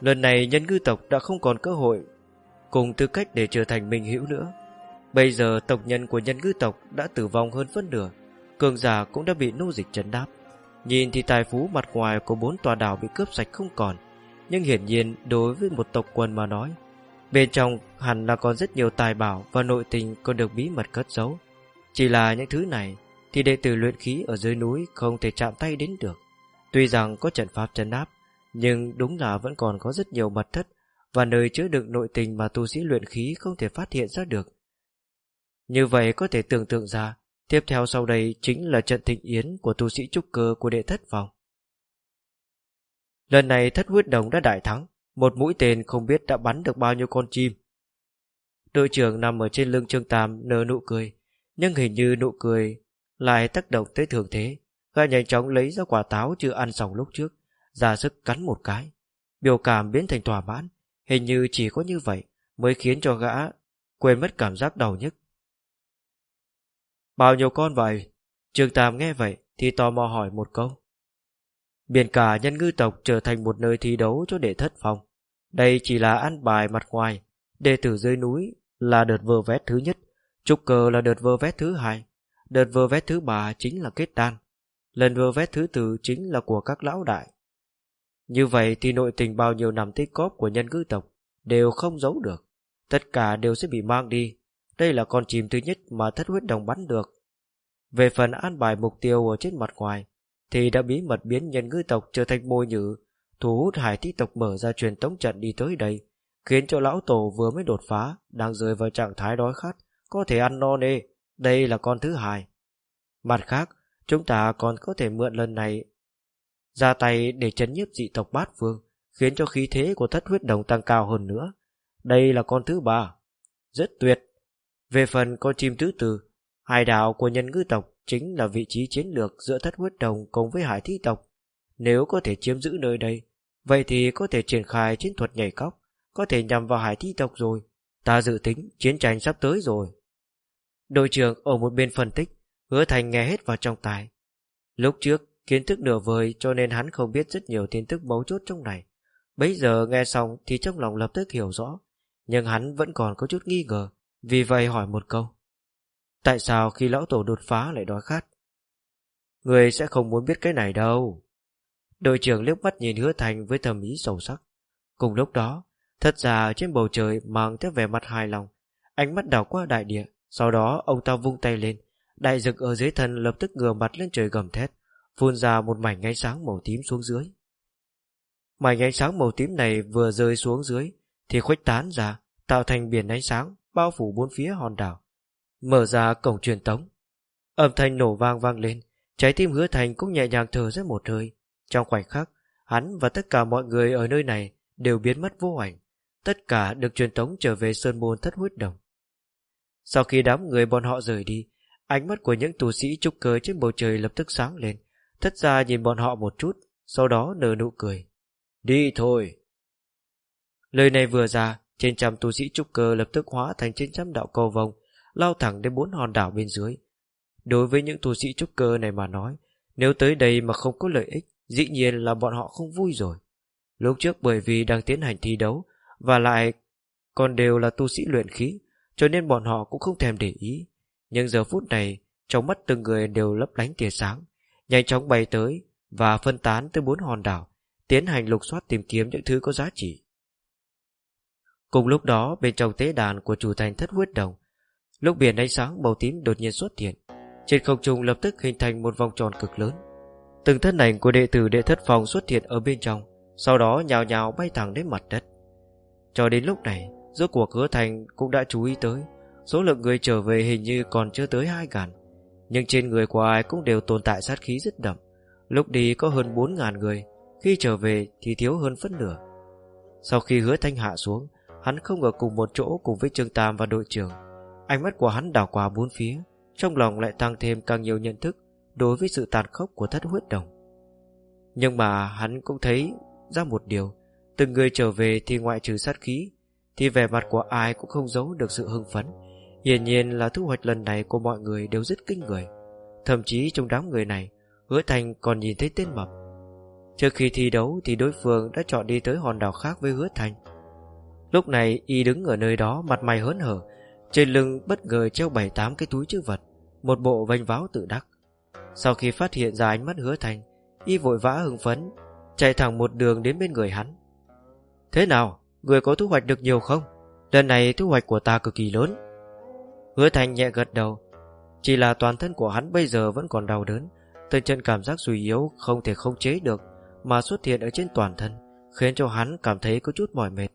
Lần này nhân ngư tộc đã không còn cơ hội Cùng tư cách để trở thành minh hữu nữa. Bây giờ tộc nhân của nhân ngư tộc Đã tử vong hơn phân nửa, Cường giả cũng đã bị nô dịch chấn đáp Nhìn thì tài phú mặt ngoài của bốn tòa đảo Bị cướp sạch không còn, Nhưng hiển nhiên đối với một tộc quân mà nói, Bên trong hẳn là còn rất nhiều tài bảo Và nội tình còn được bí mật cất giấu. Chỉ là những thứ này Thì đệ tử luyện khí ở dưới núi Không thể chạm tay đến được. Tuy rằng có trận pháp chấn áp, nhưng đúng là vẫn còn có rất nhiều mật thất và nơi chứa đựng nội tình mà tu sĩ luyện khí không thể phát hiện ra được. Như vậy có thể tưởng tượng ra, tiếp theo sau đây chính là trận thịnh yến của tu sĩ trúc cơ của đệ thất vòng. Lần này thất huyết đồng đã đại thắng, một mũi tên không biết đã bắn được bao nhiêu con chim. Đội trưởng nằm ở trên lưng Trương Tam nở nụ cười, nhưng hình như nụ cười lại tác động tới thường thế. Gã nhanh chóng lấy ra quả táo chưa ăn xong lúc trước, ra sức cắn một cái. Biểu cảm biến thành thỏa mãn, hình như chỉ có như vậy mới khiến cho gã quên mất cảm giác đau nhức. Bao nhiêu con vậy? Trương Tam nghe vậy thì tò mò hỏi một câu. Biển cả nhân ngư tộc trở thành một nơi thi đấu cho đệ thất phong. Đây chỉ là ăn bài mặt ngoài, đệ tử dưới núi là đợt vơ vét thứ nhất, trúc cờ là đợt vơ vét thứ hai, đợt vơ vét thứ ba chính là kết đan, lần vơ vét thứ tư chính là của các lão đại. Như vậy thì nội tình bao nhiêu năm tích cóp của nhân cư tộc đều không giấu được. Tất cả đều sẽ bị mang đi. Đây là con chim thứ nhất mà thất huyết đồng bắn được. Về phần an bài mục tiêu ở trên mặt ngoài, thì đã bí mật biến nhân ngư tộc trở thành môi nhử, thu hút hải tí tộc mở ra truyền tống trận đi tới đây, khiến cho lão tổ vừa mới đột phá, đang rơi vào trạng thái đói khát, có thể ăn no nê. Đây là con thứ hai. Mặt khác, chúng ta còn có thể mượn lần này ra tay để chấn nhiếp dị tộc bát phương, khiến cho khí thế của thất huyết đồng tăng cao hơn nữa. Đây là con thứ ba. Rất tuyệt. Về phần con chim thứ tư, hải đảo của nhân ngư tộc chính là vị trí chiến lược giữa thất huyết đồng cùng với hải thi tộc. Nếu có thể chiếm giữ nơi đây, Vậy thì có thể triển khai chiến thuật nhảy cóc, có thể nhằm vào hải thi tộc rồi. Ta dự tính chiến tranh sắp tới rồi. Đội trưởng ở một bên phân tích, hứa thành nghe hết vào trong tai. Lúc trước, kiến thức nửa vời cho nên hắn không biết rất nhiều tin tức mấu chốt trong này. Bây giờ nghe xong thì trong lòng lập tức hiểu rõ, nhưng hắn vẫn còn có chút nghi ngờ, vì vậy hỏi một câu. Tại sao khi lão tổ đột phá lại đói khát? Người sẽ không muốn biết cái này đâu. Đội trưởng liếc mắt nhìn hứa thành với thầm ý sâu sắc. Cùng lúc đó, thật ra trên bầu trời mang theo vẻ mặt hài lòng, ánh mắt đảo qua đại địa, sau đó ông ta vung tay lên, đại dực ở dưới thân lập tức ngửa mặt lên trời gầm thét, phun ra một mảnh ánh sáng màu tím xuống dưới. Mảnh ánh sáng màu tím này vừa rơi xuống dưới thì khuếch tán ra, tạo thành biển ánh sáng bao phủ bốn phía hòn đảo. Mở ra cổng truyền tống. Âm thanh nổ vang vang lên, trái tim hứa thành cũng nhẹ nhàng thở rất một hơi. Trong khoảnh khắc, hắn và tất cả mọi người ở nơi này đều biến mất vô ảnh. Tất cả được truyền tống trở về sơn môn thất huyết đồng. Sau khi đám người bọn họ rời đi, ánh mắt của những tù sĩ trúc cơ trên bầu trời lập tức sáng lên. Thất gia nhìn bọn họ một chút, sau đó nở nụ cười. Đi thôi. Lời này vừa ra, trên trăm tu sĩ trúc cơ lập tức hóa thành trên trăm đạo cầu vòng, lao thẳng đến bốn hòn đảo bên dưới. Đối với những tu sĩ trúc cơ này mà nói, nếu tới đây mà không có lợi ích, dĩ nhiên là bọn họ không vui rồi. Lúc trước bởi vì đang tiến hành thi đấu, và lại còn đều là tu sĩ luyện khí, cho nên bọn họ cũng không thèm để ý. Nhưng giờ phút này, trong mắt từng người đều lấp lánh tia sáng, nhanh chóng bay tới và phân tán tới bốn hòn đảo, tiến hành lục soát tìm kiếm những thứ có giá trị. Cùng lúc đó bên trong tế đàn của chủ thành thất huyết đồng Lúc biển ánh sáng màu tím đột nhiên xuất hiện Trên không trung lập tức hình thành một vòng tròn cực lớn. Từng thân ảnh của đệ tử đệ thất phòng xuất hiện ở bên trong Sau đó nhào nhào bay thẳng đến mặt đất. Cho đến lúc này Rốt cuộc hứa thành cũng đã chú ý tới Số lượng người trở về hình như còn chưa tới hai ngàn. Nhưng trên người của ai cũng đều tồn tại sát khí rất đậm. Lúc đi có hơn bốn ngàn người, Khi trở về thì thiếu hơn phân nửa. Sau khi hứa thanh hạ xuống, Hắn không ở cùng một chỗ cùng với Trương Tam và đội trưởng. Ánh mắt của hắn đảo qua bốn phía, Trong lòng lại tăng thêm càng nhiều nhận thức Đối với sự tàn khốc của thất huyết đồng. Nhưng mà hắn cũng thấy ra một điều, Từng người trở về thì ngoại trừ sát khí, Thì vẻ mặt của ai cũng không giấu được sự hưng phấn. Hiển nhiên là thu hoạch lần này của mọi người đều rất kinh người. Thậm chí trong đám người này, Hứa Thành còn nhìn thấy tên mập. Trước khi thi đấu thì đối phương đã chọn đi tới hòn đảo khác với Hứa Thành. Lúc này y đứng ở nơi đó mặt mày hớn hở, Trên lưng bất ngờ treo bảy tám cái túi chữ vật, Một bộ vênh váo tự đắc. Sau khi phát hiện ra ánh mắt hứa thành, Y vội vã hưng phấn, Chạy thẳng một đường đến bên người hắn. Thế nào? Người có thu hoạch được nhiều không? Lần này thu hoạch của ta cực kỳ lớn. Hứa thành nhẹ gật đầu. Chỉ là toàn thân của hắn bây giờ vẫn còn đau đớn Từng chân cảm giác suy yếu Không thể không chế được, Mà xuất hiện ở trên toàn thân, Khiến cho hắn cảm thấy có chút mỏi mệt.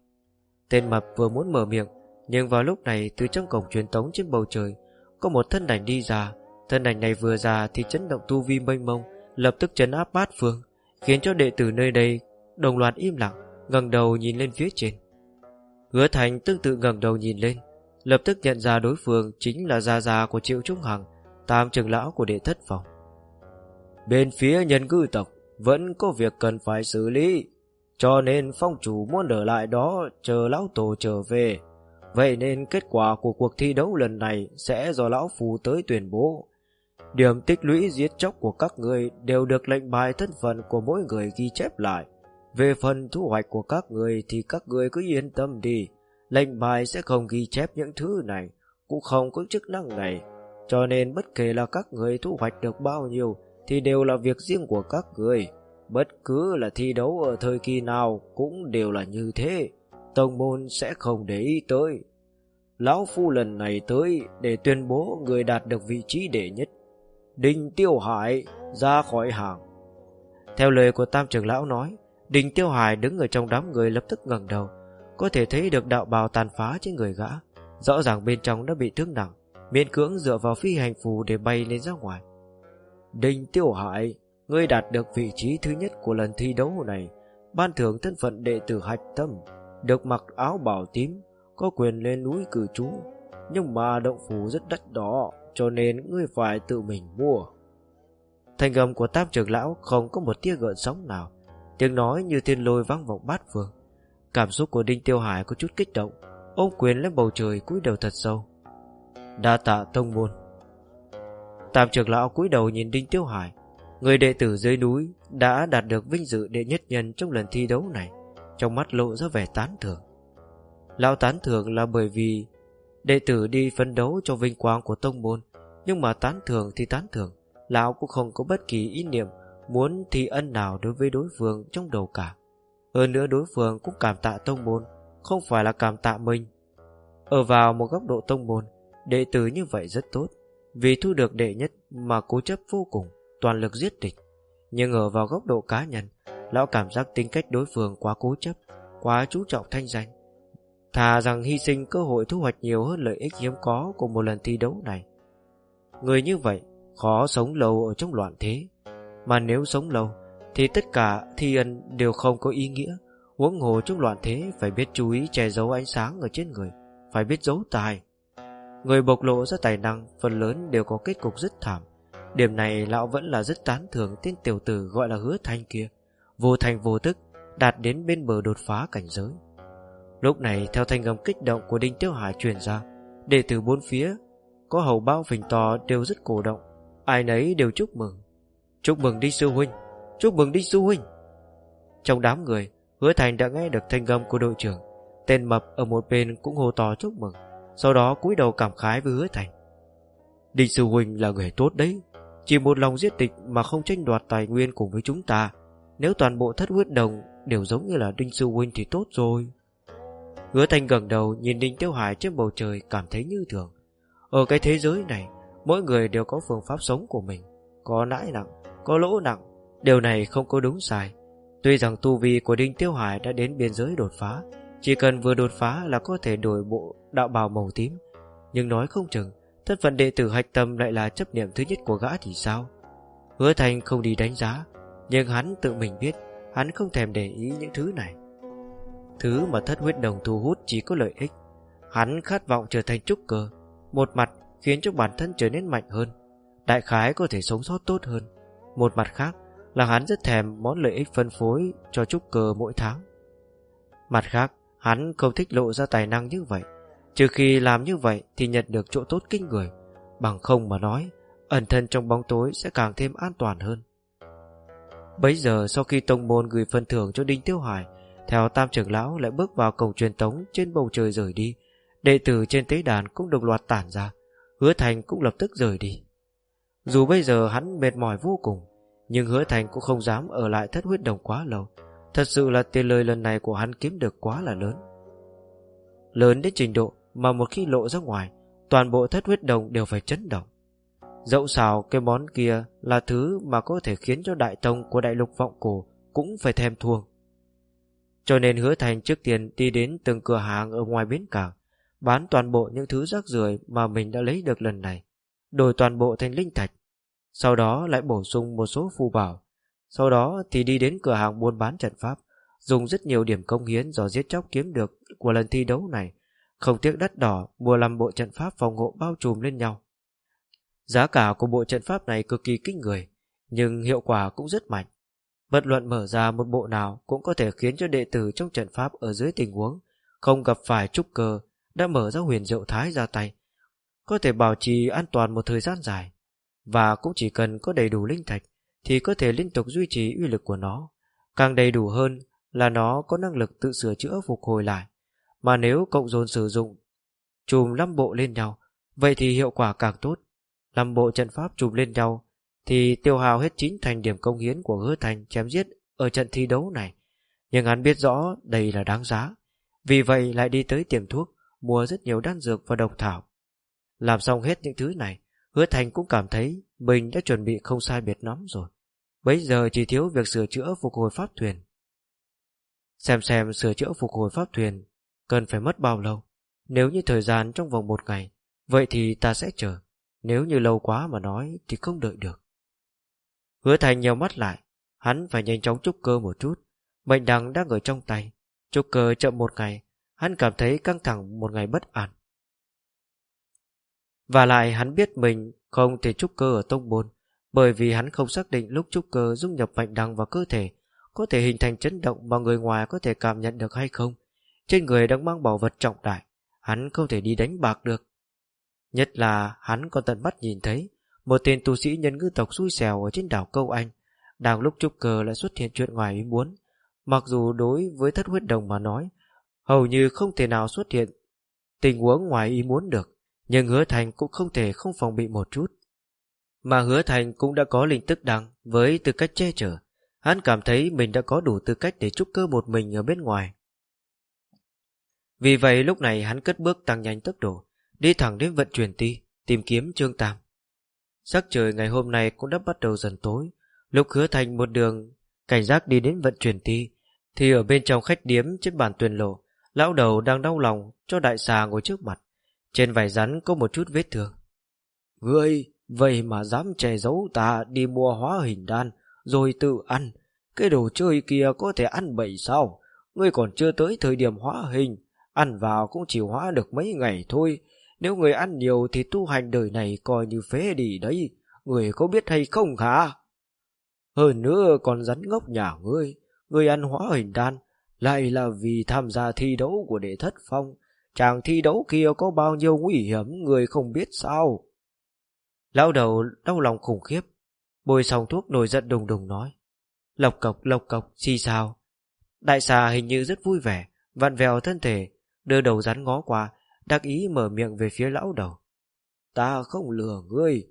Tên mập vừa muốn mở miệng, Nhưng vào lúc này từ trong cổng truyền tống trên bầu trời, Có một thân ảnh đi ra. Thân ảnh này vừa ra thì chấn động tu vi mênh mông, Lập tức chấn áp bát phương, Khiến cho đệ tử nơi đây Đồng loạt im lặng, ngẩng đầu nhìn lên phía trên. Hứa thành tương tự ngẩng đầu nhìn lên Lập tức nhận ra đối phương Chính là gia gia của Triệu Trung Hằng, Tam trưởng lão của đệ thất phòng Bên phía nhân cư tộc Vẫn có việc cần phải xử lý, cho nên phong chủ muốn ở lại đó chờ lão tổ trở về. Vậy nên kết quả của cuộc thi đấu lần này sẽ do lão phù tới tuyển bố. Điểm tích lũy giết chóc của các người đều được lệnh bài thân phận của mỗi người ghi chép lại. Về phần thu hoạch của các người thì các người cứ yên tâm đi. Lệnh bài sẽ không ghi chép những thứ này, cũng không có chức năng này. Cho nên bất kể là các người thu hoạch được bao nhiêu thì đều là việc riêng của các người. Bất cứ là thi đấu ở thời kỳ nào cũng đều là như thế. Tông môn sẽ không để ý tới. Lão Phu lần này tới để tuyên bố người đạt được vị trí đệ nhất. Đinh Tiêu Hải ra khỏi hàng. Theo lời của Tam trưởng lão nói, Đinh Tiêu Hải đứng ở trong đám người lập tức ngẩng đầu, có thể thấy được đạo bào tàn phá trên người gã. Rõ ràng bên trong đã bị thương nặng, miễn cưỡng dựa vào phi hành phù để bay lên ra ngoài. Đinh Tiêu Hải Ngươi đạt được vị trí thứ nhất của lần thi đấu này Ban thưởng thân phận đệ tử hạch tâm Được mặc áo bảo tím Có quyền lên núi cử trú Nhưng mà động phủ rất đắt đỏ Cho nên ngươi phải tự mình mua Thành gầm của tam trưởng lão Không có một tia gợn sóng nào Tiếng nói như thiên lôi vang vọng bát phương Cảm xúc của Đinh Tiêu Hải có chút kích động, Ôm quyền lên bầu trời cúi đầu thật sâu. Đa tạ tông môn. Tam trưởng lão cúi đầu nhìn Đinh Tiêu Hải, Người đệ tử dưới núi Đã đạt được vinh dự đệ nhất nhân Trong lần thi đấu này, Trong mắt lộ ra vẻ tán thưởng. Lão tán thưởng là bởi vì Đệ tử đi phấn đấu cho vinh quang của tông môn, Nhưng mà tán thưởng thì tán thưởng, Lão cũng không có bất kỳ ý niệm Muốn thi ân nào đối với đối phương trong đầu cả. Hơn nữa đối phương cũng cảm tạ tông môn, Không phải là cảm tạ mình. Ở vào một góc độ tông môn, Đệ tử như vậy rất tốt, Vì thu được đệ nhất mà cố chấp vô cùng, Toàn lực giết địch. Nhưng ở vào góc độ cá nhân, Lão cảm giác tính cách đối phương quá cố chấp, Quá chú trọng thanh danh. Thà rằng hy sinh cơ hội thu hoạch nhiều hơn lợi ích hiếm có của một lần thi đấu này. Người như vậy, khó sống lâu ở trong loạn thế. Mà nếu sống lâu thì tất cả thi ân đều không có ý nghĩa. Huống hồ trong loạn thế, Phải biết chú ý che giấu ánh sáng ở trên người, Phải biết giấu tài. Người bộc lộ ra tài năng, Phần lớn đều có kết cục rất thảm. Điểm này lão vẫn là rất tán thưởng Tên tiểu tử gọi là hứa thanh kia. Vô thành vô tức, Đạt đến bên bờ đột phá cảnh giới. Lúc này, theo thanh âm kích động của Đinh Tiêu Hải truyền ra, Đệ tử bốn phía, Có hầu bao phình to đều rất cổ động. Ai nấy đều chúc mừng. Chúc mừng đi sư huynh. Chúc mừng đi sư huynh. Trong đám người Hứa Thành đã nghe được thanh âm của đội trưởng. Tên mập ở một bên cũng hô to chúc mừng Sau đó cúi đầu cảm khái với Hứa Thành. Đinh sư huynh là người tốt đấy Chỉ một lòng giết địch mà không tranh đoạt tài nguyên cùng với chúng ta. Nếu toàn bộ thất huyết đồng Đều giống như là Đinh sư huynh thì tốt rồi. Hứa Thành gần đầu nhìn Đinh Tiêu Hải trên bầu trời cảm thấy như thường. Ở cái thế giới này Mỗi người đều có phương pháp sống của mình. Có nãi nặng, có lỗ nặng Điều này không có đúng sai. Tuy rằng tu vi của Đinh Tiêu Hải đã đến biên giới đột phá, Chỉ cần vừa đột phá là có thể đổi bộ đạo bào màu tím. Nhưng nói không chừng Thân phận đệ tử hạch tâm lại là chấp niệm thứ nhất của gã thì sao? Hứa Thành không đi đánh giá, Nhưng hắn tự mình biết, Hắn không thèm để ý những thứ này. Thứ mà thất huyết đồng thu hút chỉ có lợi ích. Hắn khát vọng trở thành trúc cơ, Một mặt khiến cho bản thân trở nên mạnh hơn. Đại khái có thể sống sót tốt hơn. Một mặt khác là hắn rất thèm món lợi ích phân phối cho trúc cơ mỗi tháng. Mặt khác, hắn không thích lộ ra tài năng như vậy. Trừ khi làm như vậy thì nhận được chỗ tốt kinh người, Bằng không mà nói, Ẩn thân trong bóng tối sẽ càng thêm an toàn hơn. Bấy giờ sau khi tông môn gửi phân thưởng cho Đinh Tiêu Hải, Theo tam trưởng lão lại bước vào cổng truyền tống trên bầu trời rời đi. Đệ tử trên tế đàn cũng đồng loạt tản ra, Hứa Thành cũng lập tức rời đi. Dù bây giờ hắn mệt mỏi vô cùng nhưng Hứa Thành cũng không dám ở lại thất huyết đồng quá lâu Thật sự là tiền lời lần này của hắn kiếm được quá là lớn Lớn đến trình độ mà một khi lộ ra ngoài Toàn bộ thất huyết đồng đều phải chấn động Dẫu sao cái món kia là thứ mà có thể khiến cho đại tông của đại lục vọng cổ cũng phải thèm thuồng. Cho nên hứa thành trước tiên đi đến từng cửa hàng ở ngoài bến cảng, bán toàn bộ những thứ rác rưởi mà mình đã lấy được lần này, đổi toàn bộ thành linh thạch. Sau đó lại bổ sung một số phù bảo. Sau đó thì đi đến cửa hàng buôn bán trận pháp, dùng rất nhiều điểm công hiến do giết chóc kiếm được của lần thi đấu này, không tiếc đất đỏ mua làm bộ trận pháp phòng hộ bao trùm lên nhau. Giá cả của bộ trận pháp này cực kỳ kinh người, nhưng hiệu quả cũng rất mạnh. Bất luận mở ra một bộ nào cũng có thể khiến cho đệ tử trong trận pháp ở dưới tình huống không gặp phải trúc cơ đã mở ra huyền diệu thái ra tay, có thể bảo trì an toàn một thời gian dài, và cũng chỉ cần có đầy đủ linh thạch thì có thể liên tục duy trì uy lực của nó. Càng đầy đủ hơn là nó có năng lực tự sửa chữa phục hồi lại, mà nếu cộng dồn sử dụng chùm lăm bộ lên nhau, vậy thì hiệu quả càng tốt. Lăm bộ trận pháp chùm lên nhau thì tiêu hào hết chính thành điểm công hiến của hứa thành chém giết ở trận thi đấu này. Nhưng hắn biết rõ đây là đáng giá. Vì vậy lại đi tới tiệm thuốc mua rất nhiều đan dược và độc thảo. Làm xong hết những thứ này, hứa thành cũng cảm thấy mình đã chuẩn bị không sai biệt lắm rồi. Bây giờ chỉ thiếu việc sửa chữa phục hồi pháp thuyền. Xem xem sửa chữa phục hồi pháp thuyền cần phải mất bao lâu. Nếu như thời gian trong vòng một ngày, vậy thì ta sẽ chờ. Nếu như lâu quá mà nói thì không đợi được. Hứa thành nhiều mắt lại, hắn phải nhanh chóng trúc cơ một chút. Mệnh đằng đang ở trong tay. Trúc cơ chậm một ngày, hắn cảm thấy căng thẳng một ngày bất an. Và lại hắn biết mình không thể trúc cơ ở tông môn, bởi vì hắn không xác định lúc trúc cơ dung nhập mạnh đằng vào cơ thể có thể hình thành chấn động mà người ngoài có thể cảm nhận được hay không. Trên người đang mang bảo vật trọng đại, hắn không thể đi đánh bạc được. Nhất là hắn còn tận mắt nhìn thấy một tên tu sĩ nhân ngư tộc xui xẻo ở trên đảo Câu Anh, đang lúc trúc cờ lại xuất hiện chuyện ngoài ý muốn. Mặc dù đối với thất huyết đồng mà nói, hầu như không thể nào xuất hiện tình huống ngoài ý muốn được, nhưng hứa thành cũng không thể không phòng bị một chút. Mà hứa thành cũng đã có linh tức đăng với tư cách che chở, hắn cảm thấy mình đã có đủ tư cách để trúc cơ một mình ở bên ngoài. Vì vậy lúc này hắn cất bước tăng nhanh tốc độ, đi thẳng đến vận chuyển ti, tìm kiếm Trương Tam. Sắc trời ngày hôm nay cũng đã bắt đầu dần tối, lúc hứa thành một đường cảnh giác đi đến vận chuyển ti, thì ở bên trong khách điếm trên bàn tuyển lộ, lão đầu đang đau lòng cho đại xà ngồi trước mặt. Trên vải rắn có một chút vết thương. Ngươi, vậy mà dám che giấu ta đi mua hóa hình đan, rồi tự ăn. Cái đồ chơi kia có thể ăn bậy sao? Ngươi còn chưa tới thời điểm hóa hình, ăn vào cũng chỉ hóa được mấy ngày thôi. Nếu người ăn nhiều thì tu hành đời này coi như phế đi đấy. Người có biết hay không hả? Hơn nữa còn rắn ngốc nhà ngươi, ngươi ăn hóa hình đan, lại là vì tham gia thi đấu của đệ thất phong. Chàng thi đấu kia có bao nhiêu nguy hiểm người không biết sao. Lão đầu đau lòng khủng khiếp, bôi xong thuốc nổi giận đùng đùng nói. Lộc cộc lộc cộc xì sao. Đại xà hình như rất vui vẻ, vặn vẹo thân thể, đưa đầu rắn ngó qua, đắc ý mở miệng về phía lão đầu. Ta không lừa ngươi,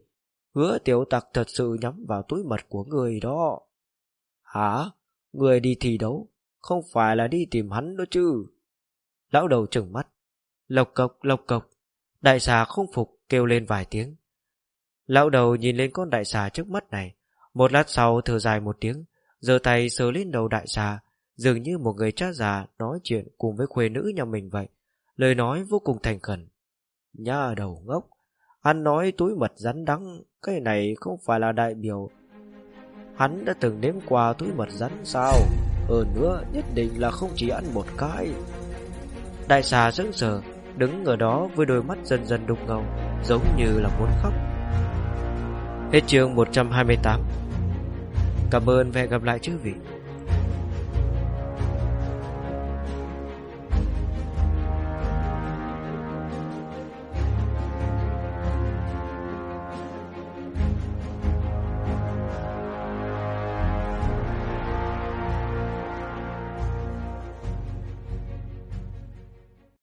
hứa tiểu tặc thật sự nhắm vào túi mật của người đó. Hả? Người đi thi đấu, không phải là đi tìm hắn đó chứ. Lão đầu trừng mắt. Lộc cộc, lộc cộc. Đại xà không phục kêu lên vài tiếng. Lão đầu nhìn lên con đại xà trước mắt này. Một lát sau thở dài một tiếng, giơ tay sờ lên đầu đại xà, dường như một người cha già nói chuyện cùng với khuê nữ nhà mình vậy. Lời nói vô cùng thành khẩn. Nhà đầu ngốc, ăn nói túi mật rắn đắng, cái này không phải là đại biểu. Hắn đã từng nếm qua túi mật rắn sao? Hơn nữa nhất định là không chỉ ăn một cái Đại xà sững sờ Đứng ở đó với đôi mắt dần dần đục ngầu, Giống như là muốn khóc. Hết chương 128 Cảm ơn và hẹn gặp lại chứ vị.